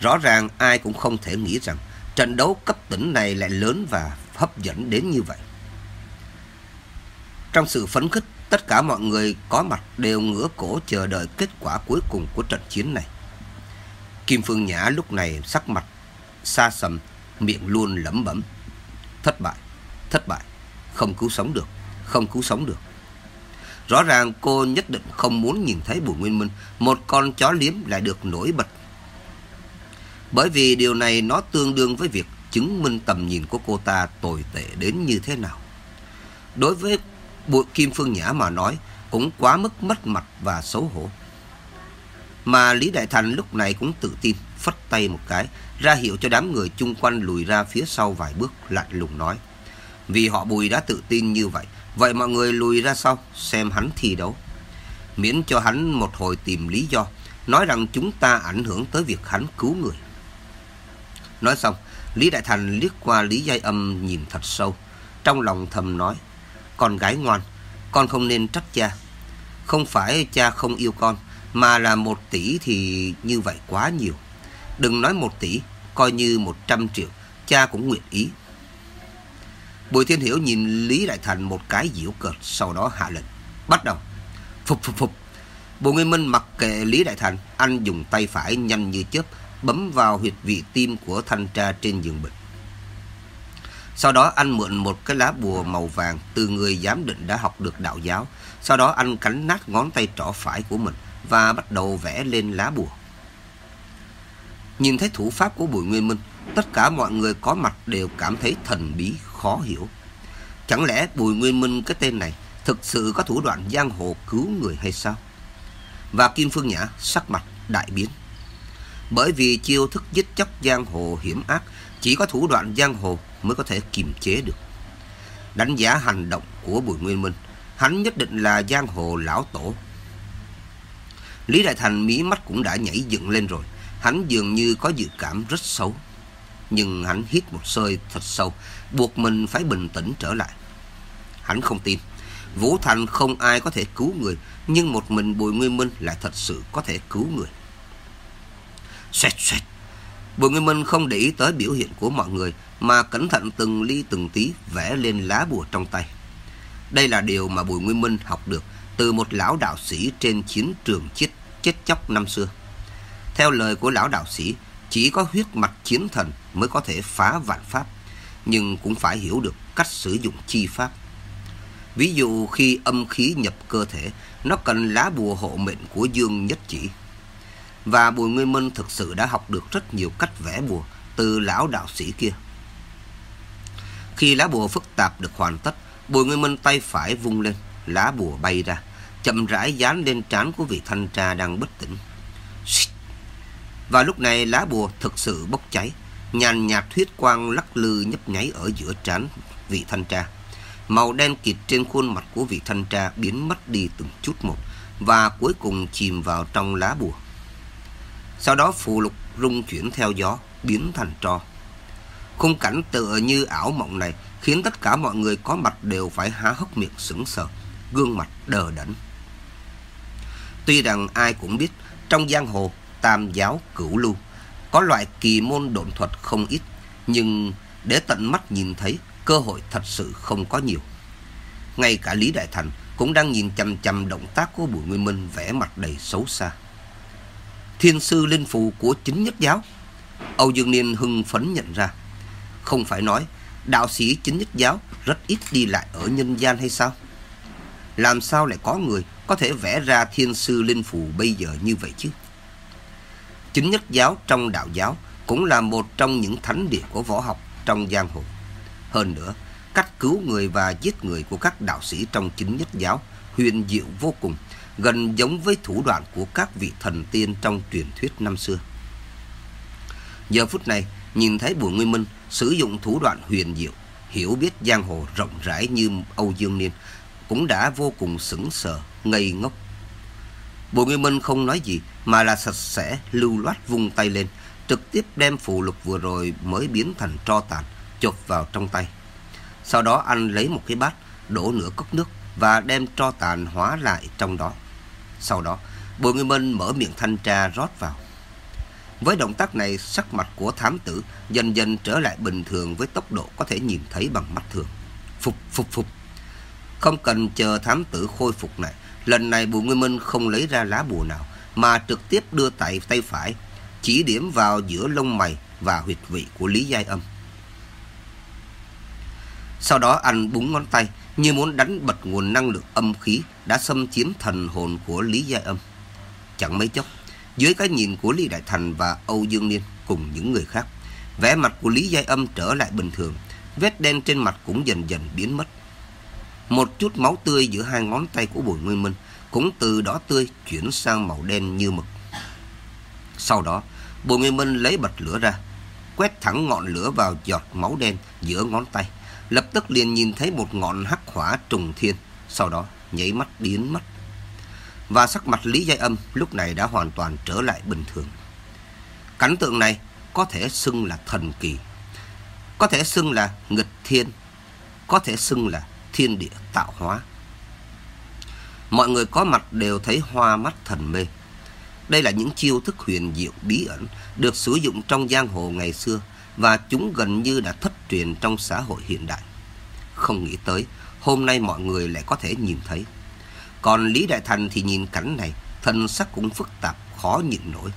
Rõ ràng ai cũng không thể nghĩ rằng trận đấu cấp tỉnh này lại lớn và hấp dẫn đến như vậy. Trong sự phấn khích, tất cả mọi người có mặt đều ngửa cổ chờ đợi kết quả cuối cùng của trận chiến này. Kim Phương Nhã lúc này sắc mặt xa sầm, miệng luôn lẩm bẩm. Thất bại, thất bại, không cứu sống được, không cứu sống được. Rõ ràng cô nhất định không muốn nhìn thấy Bùi Nguyên Minh, một con chó liếm lại được nổi bật. Bởi vì điều này nó tương đương với việc chứng minh tầm nhìn của cô ta tồi tệ đến như thế nào. Đối với Bùi Kim Phương Nhã mà nói, cũng quá mức mất mặt và xấu hổ. Mà Lý Đại Thành lúc này cũng tự tin, phất tay một cái, ra hiệu cho đám người chung quanh lùi ra phía sau vài bước, lạnh lùng nói. Vì họ Bùi đã tự tin như vậy, vậy mọi người lùi ra sau, xem hắn thi đấu. Miễn cho hắn một hồi tìm lý do, nói rằng chúng ta ảnh hưởng tới việc hắn cứu người. Nói xong, Lý Đại Thành liếc qua Lý Giai Âm nhìn thật sâu, trong lòng thầm nói, con gái ngoan, con không nên trách cha. Không phải cha không yêu con, mà là một tỷ thì như vậy quá nhiều. Đừng nói một tỷ, coi như một trăm triệu, cha cũng nguyện ý. Bùi Thiên Hiểu nhìn Lý Đại Thành một cái diễu cợt, sau đó hạ lệnh. Bắt đầu. Phục phục phục. Bùi Nguyên Minh mặc kệ Lý Đại Thành, anh dùng tay phải nhanh như chớp bấm vào huyệt vị tim của thanh tra trên giường bệnh. Sau đó anh mượn một cái lá bùa màu vàng từ người giám định đã học được đạo giáo. Sau đó anh cắn nát ngón tay trỏ phải của mình và bắt đầu vẽ lên lá bùa. Nhìn thấy thủ pháp của Bùi Nguyên Minh, tất cả mọi người có mặt đều cảm thấy thần bí, khó hiểu. Chẳng lẽ Bùi Nguyên Minh cái tên này thực sự có thủ đoạn giang hồ cứu người hay sao? Và Kim Phương Nhã sắc mặt đại biến. Bởi vì chiêu thức giết chóc giang hồ hiểm ác chỉ có thủ đoạn giang hồ mới có thể kiềm chế được. Đánh giá hành động của Bùi Nguyên Minh, hắn nhất định là giang hồ lão tổ. Lý Đại Thành mí mắt cũng đã nhảy dựng lên rồi, hắn dường như có dự cảm rất xấu. Nhưng hắn hít một hơi thật sâu, buộc mình phải bình tĩnh trở lại. Hắn không tin, Vũ Thành không ai có thể cứu người, nhưng một mình Bùi Nguyên Minh lại thật sự có thể cứu người. Xoẹt xoẹt. Bùi Nguyên Minh không để ý tới biểu hiện của mọi người mà cẩn thận từng ly từng tí vẽ lên lá bùa trong tay. Đây là điều mà Bùi Nguyên Minh học được từ một lão đạo sĩ trên chiến trường chết, chết chóc năm xưa. Theo lời của lão đạo sĩ, chỉ có huyết mạch chiến thần mới có thể phá vạn pháp, nhưng cũng phải hiểu được cách sử dụng chi pháp. Ví dụ khi âm khí nhập cơ thể, nó cần lá bùa hộ mệnh của Dương Nhất Chỉ. Và Bùi Nguyên Minh thực sự đã học được rất nhiều cách vẽ bùa từ lão đạo sĩ kia. Khi lá bùa phức tạp được hoàn tất, Bùi Nguyên Minh tay phải vung lên, lá bùa bay ra, chậm rãi dán lên trán của vị thanh tra đang bất tỉnh. Và lúc này lá bùa thực sự bốc cháy, nhàn nhạt huyết quang lắc lư nhấp nháy ở giữa trán vị thanh tra. Màu đen kịt trên khuôn mặt của vị thanh tra biến mất đi từng chút một và cuối cùng chìm vào trong lá bùa. Sau đó phù lục rung chuyển theo gió, biến thành tro. Khung cảnh tựa như ảo mộng này khiến tất cả mọi người có mặt đều phải há hốc miệng sững sờ, gương mặt đờ đẫn. Tuy rằng ai cũng biết trong giang hồ tam giáo cửu lưu có loại kỳ môn độn thuật không ít, nhưng để tận mắt nhìn thấy cơ hội thật sự không có nhiều. Ngay cả Lý Đại Thành cũng đang nhìn chằm chằm động tác của Bùi Nguyên Minh vẽ mặt đầy xấu xa. Thiên sư linh phù của chính nhất giáo. Âu Dương Niên hưng phấn nhận ra. Không phải nói đạo sĩ chính nhất giáo rất ít đi lại ở nhân gian hay sao? Làm sao lại có người có thể vẽ ra thiên sư linh phù bây giờ như vậy chứ? Chính nhất giáo trong đạo giáo cũng là một trong những thánh địa của võ học trong giang hồ. Hơn nữa, cách cứu người và giết người của các đạo sĩ trong chính nhất giáo huyền diệu vô cùng, gần giống với thủ đoạn của các vị thần tiên trong truyền thuyết năm xưa. Giờ phút này, nhìn thấy Bùi Nguyên Minh sử dụng thủ đoạn huyền diệu, hiểu biết giang hồ rộng rãi như Âu Dương Niên, cũng đã vô cùng sững sờ, ngây ngốc. Bùi Nguyên Minh không nói gì mà là sạch sẽ, lưu loát vung tay lên, trực tiếp đem phù lục vừa rồi mới biến thành tro tàn, chộp vào trong tay. Sau đó anh lấy một cái bát, đổ nửa cốc nước và đem tro tàn hóa lại trong đó. Sau đó, Bùi Nguyên Minh mở miệng thanh tra rót vào. Với động tác này, sắc mặt của thám tử dần dần trở lại bình thường với tốc độ có thể nhìn thấy bằng mắt thường. Phục, phục, phục. Không cần chờ thám tử khôi phục này, lần này Bùi Nguyên Minh không lấy ra lá bùa nào, mà trực tiếp đưa tay tay phải, chỉ điểm vào giữa lông mày và huyệt vị của Lý Giai Âm. Sau đó anh búng ngón tay như muốn đánh bật nguồn năng lượng âm khí đã xâm chiếm thần hồn của Lý Gia Âm. Chẳng mấy chốc, dưới cái nhìn của Lý Đại Thành và Âu Dương Niên cùng những người khác, vẻ mặt của Lý Gia Âm trở lại bình thường, vết đen trên mặt cũng dần dần biến mất. Một chút máu tươi giữa hai ngón tay của Bùi Nguyên Minh cũng từ đỏ tươi chuyển sang màu đen như mực. Sau đó, Bùi Nguyên Minh lấy bật lửa ra, quét thẳng ngọn lửa vào giọt máu đen giữa ngón tay lập tức liền nhìn thấy một ngọn hắc hỏa trùng thiên, sau đó nhảy mắt biến mất. Và sắc mặt Lý Giai Âm lúc này đã hoàn toàn trở lại bình thường. Cảnh tượng này có thể xưng là thần kỳ, có thể xưng là nghịch thiên, có thể xưng là thiên địa tạo hóa. Mọi người có mặt đều thấy hoa mắt thần mê. Đây là những chiêu thức huyền diệu bí ẩn được sử dụng trong giang hồ ngày xưa và chúng gần như đã thất truyền trong xã hội hiện đại. Không nghĩ tới, hôm nay mọi người lại có thể nhìn thấy. Còn Lý Đại Thành thì nhìn cảnh này, thân sắc cũng phức tạp, khó nhịn nổi.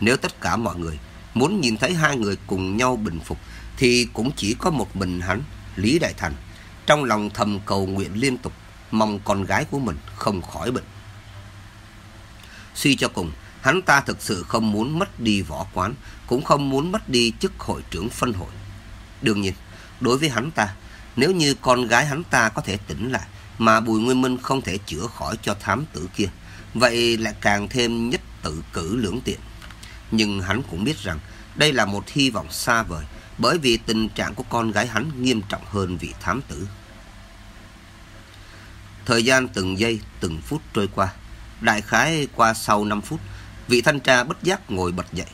Nếu tất cả mọi người muốn nhìn thấy hai người cùng nhau bình phục, thì cũng chỉ có một mình hắn, Lý Đại Thành, trong lòng thầm cầu nguyện liên tục, mong con gái của mình không khỏi bệnh. Suy cho cùng, hắn ta thực sự không muốn mất đi võ quán, cũng không muốn mất đi chức hội trưởng phân hội. Đương nhiên, đối với hắn ta, nếu như con gái hắn ta có thể tỉnh lại, mà Bùi Nguyên Minh không thể chữa khỏi cho thám tử kia, vậy lại càng thêm nhất tự cử lưỡng tiện. Nhưng hắn cũng biết rằng đây là một hy vọng xa vời, bởi vì tình trạng của con gái hắn nghiêm trọng hơn vị thám tử. Thời gian từng giây, từng phút trôi qua. Đại khái qua sau 5 phút, vị thanh tra bất giác ngồi bật dậy.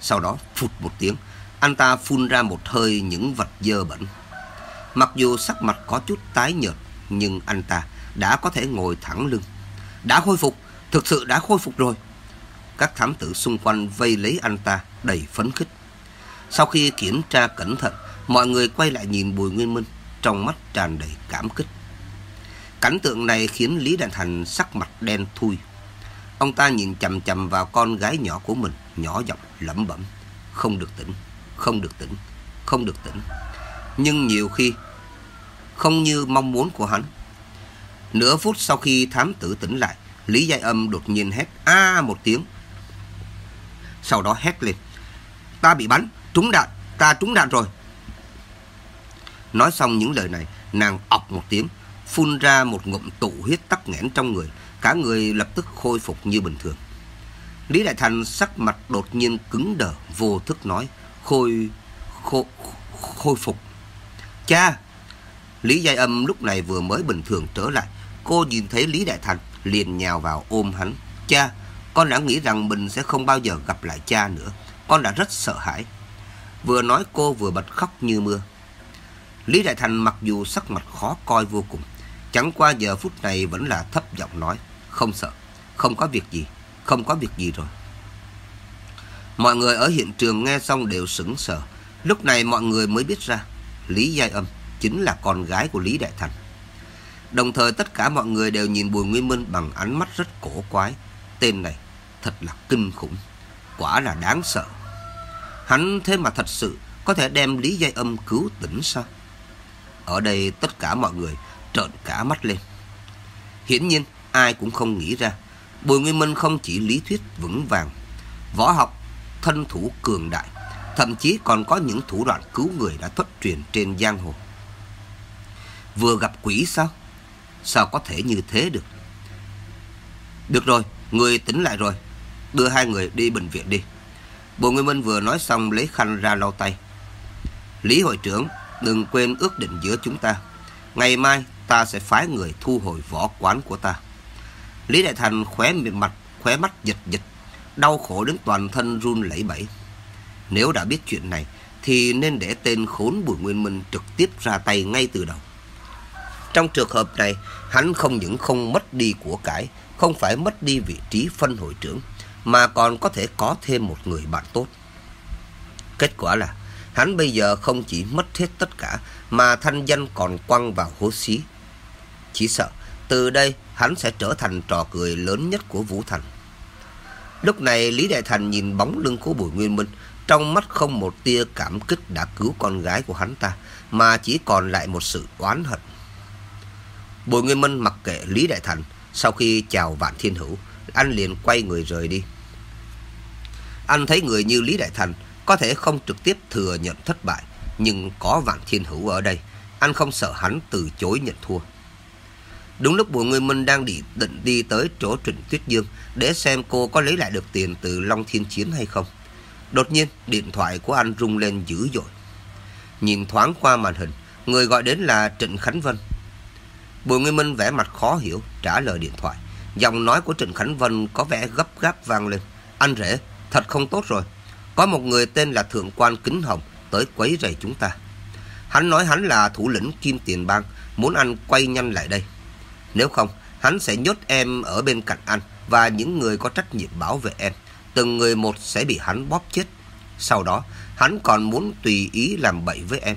Sau đó, phụt một tiếng, anh ta phun ra một hơi những vật dơ bẩn. Mặc dù sắc mặt có chút tái nhợt, nhưng anh ta đã có thể ngồi thẳng lưng. Đã khôi phục, thực sự đã khôi phục rồi. Các thám tử xung quanh vây lấy anh ta đầy phấn khích. Sau khi kiểm tra cẩn thận, mọi người quay lại nhìn Bùi Nguyên Minh, trong mắt tràn đầy cảm kích. Cảnh tượng này khiến Lý Đại Thành sắc mặt đen thui. Ông ta nhìn chầm chầm vào con gái nhỏ của mình, nhỏ giọng lẩm bẩm. Không được tỉnh, không được tỉnh, không được tỉnh. Nhưng nhiều khi, không như mong muốn của hắn. Nửa phút sau khi thám tử tỉnh lại, Lý Giai Âm đột nhiên hét a một tiếng. Sau đó hét lên. Ta bị bắn, trúng đạn, ta trúng đạn rồi. Nói xong những lời này, nàng ọc một tiếng, phun ra một ngụm tụ huyết tắc nghẽn trong người, cả người lập tức khôi phục như bình thường. Lý Đại Thành sắc mặt đột nhiên cứng đờ, vô thức nói, khôi, khôi, khôi phục. Cha! Lý Giai Âm lúc này vừa mới bình thường trở lại, cô nhìn thấy Lý Đại Thành liền nhào vào ôm hắn. Cha, con đã nghĩ rằng mình sẽ không bao giờ gặp lại cha nữa. Con đã rất sợ hãi. Vừa nói cô vừa bật khóc như mưa. Lý Đại Thành mặc dù sắc mặt khó coi vô cùng, chẳng qua giờ phút này vẫn là thấp giọng nói, không sợ, không có việc gì, không có việc gì rồi. Mọi người ở hiện trường nghe xong đều sững sờ. Lúc này mọi người mới biết ra, Lý Giai Âm chính là con gái của Lý Đại Thành. Đồng thời tất cả mọi người đều nhìn Bùi Nguyên Minh bằng ánh mắt rất cổ quái. Tên này thật là kinh khủng, quả là đáng sợ. Hắn thế mà thật sự có thể đem Lý Giai Âm cứu tỉnh sao? Ở đây tất cả mọi người trợn cả mắt lên. Hiển nhiên ai cũng không nghĩ ra Bùi Nguyên Minh không chỉ lý thuyết vững vàng, võ học, thân thủ cường đại, thậm chí còn có những thủ đoạn cứu người đã thất truyền trên giang hồ. Vừa gặp quỷ sao? Sao có thể như thế được? Được rồi, người tỉnh lại rồi. Đưa hai người đi bệnh viện đi. Bùi Nguyên Minh vừa nói xong lấy khăn ra lau tay. Lý hội trưởng, đừng quên ước định giữa chúng ta. Ngày mai ta sẽ phái người thu hồi võ quán của ta. Lý Đại Thành khóe miệng mặt, khóe mắt dịch dịch đau khổ đến toàn thân run lẩy bẩy. Nếu đã biết chuyện này, thì nên để tên khốn Bùi Nguyên Minh trực tiếp ra tay ngay từ đầu. Trong trường hợp này, hắn không những không mất đi của cải, không phải mất đi vị trí phân hội trưởng, mà còn có thể có thêm một người bạn tốt. Kết quả là, hắn bây giờ không chỉ mất hết tất cả, mà thanh danh còn quăng vào hố xí. Chỉ sợ, từ đây hắn sẽ trở thành trò cười lớn nhất của Vũ Thành. Lúc này Lý Đại Thành nhìn bóng lưng của Bùi Nguyên Minh, trong mắt không một tia cảm kích đã cứu con gái của hắn ta, mà chỉ còn lại một sự oán hận. Bùi Nguyên Minh mặc kệ Lý Đại Thành, sau khi chào Vạn Thiên Hữu, anh liền quay người rời đi. Anh thấy người như Lý Đại Thành có thể không trực tiếp thừa nhận thất bại, nhưng có Vạn Thiên Hữu ở đây, anh không sợ hắn từ chối nhận thua. Đúng lúc Bùi Nguyên Minh đang đi, định đi tới chỗ Trịnh Tuyết Dương để xem cô có lấy lại được tiền từ Long Thiên Chiến hay không. Đột nhiên, điện thoại của anh rung lên dữ dội. Nhìn thoáng qua màn hình, người gọi đến là Trịnh Khánh Vân. Bùi Nguyên Minh vẻ mặt khó hiểu, trả lời điện thoại. Giọng nói của Trịnh Khánh Vân có vẻ gấp gáp vang lên. Anh rể, thật không tốt rồi. Có một người tên là Thượng quan Kính Hồng tới quấy rầy chúng ta. Hắn nói hắn là thủ lĩnh Kim Tiền Bang, muốn anh quay nhanh lại đây. Nếu không, hắn sẽ nhốt em ở bên cạnh anh và những người có trách nhiệm bảo vệ em. Từng người một sẽ bị hắn bóp chết. Sau đó, hắn còn muốn tùy ý làm bậy với em.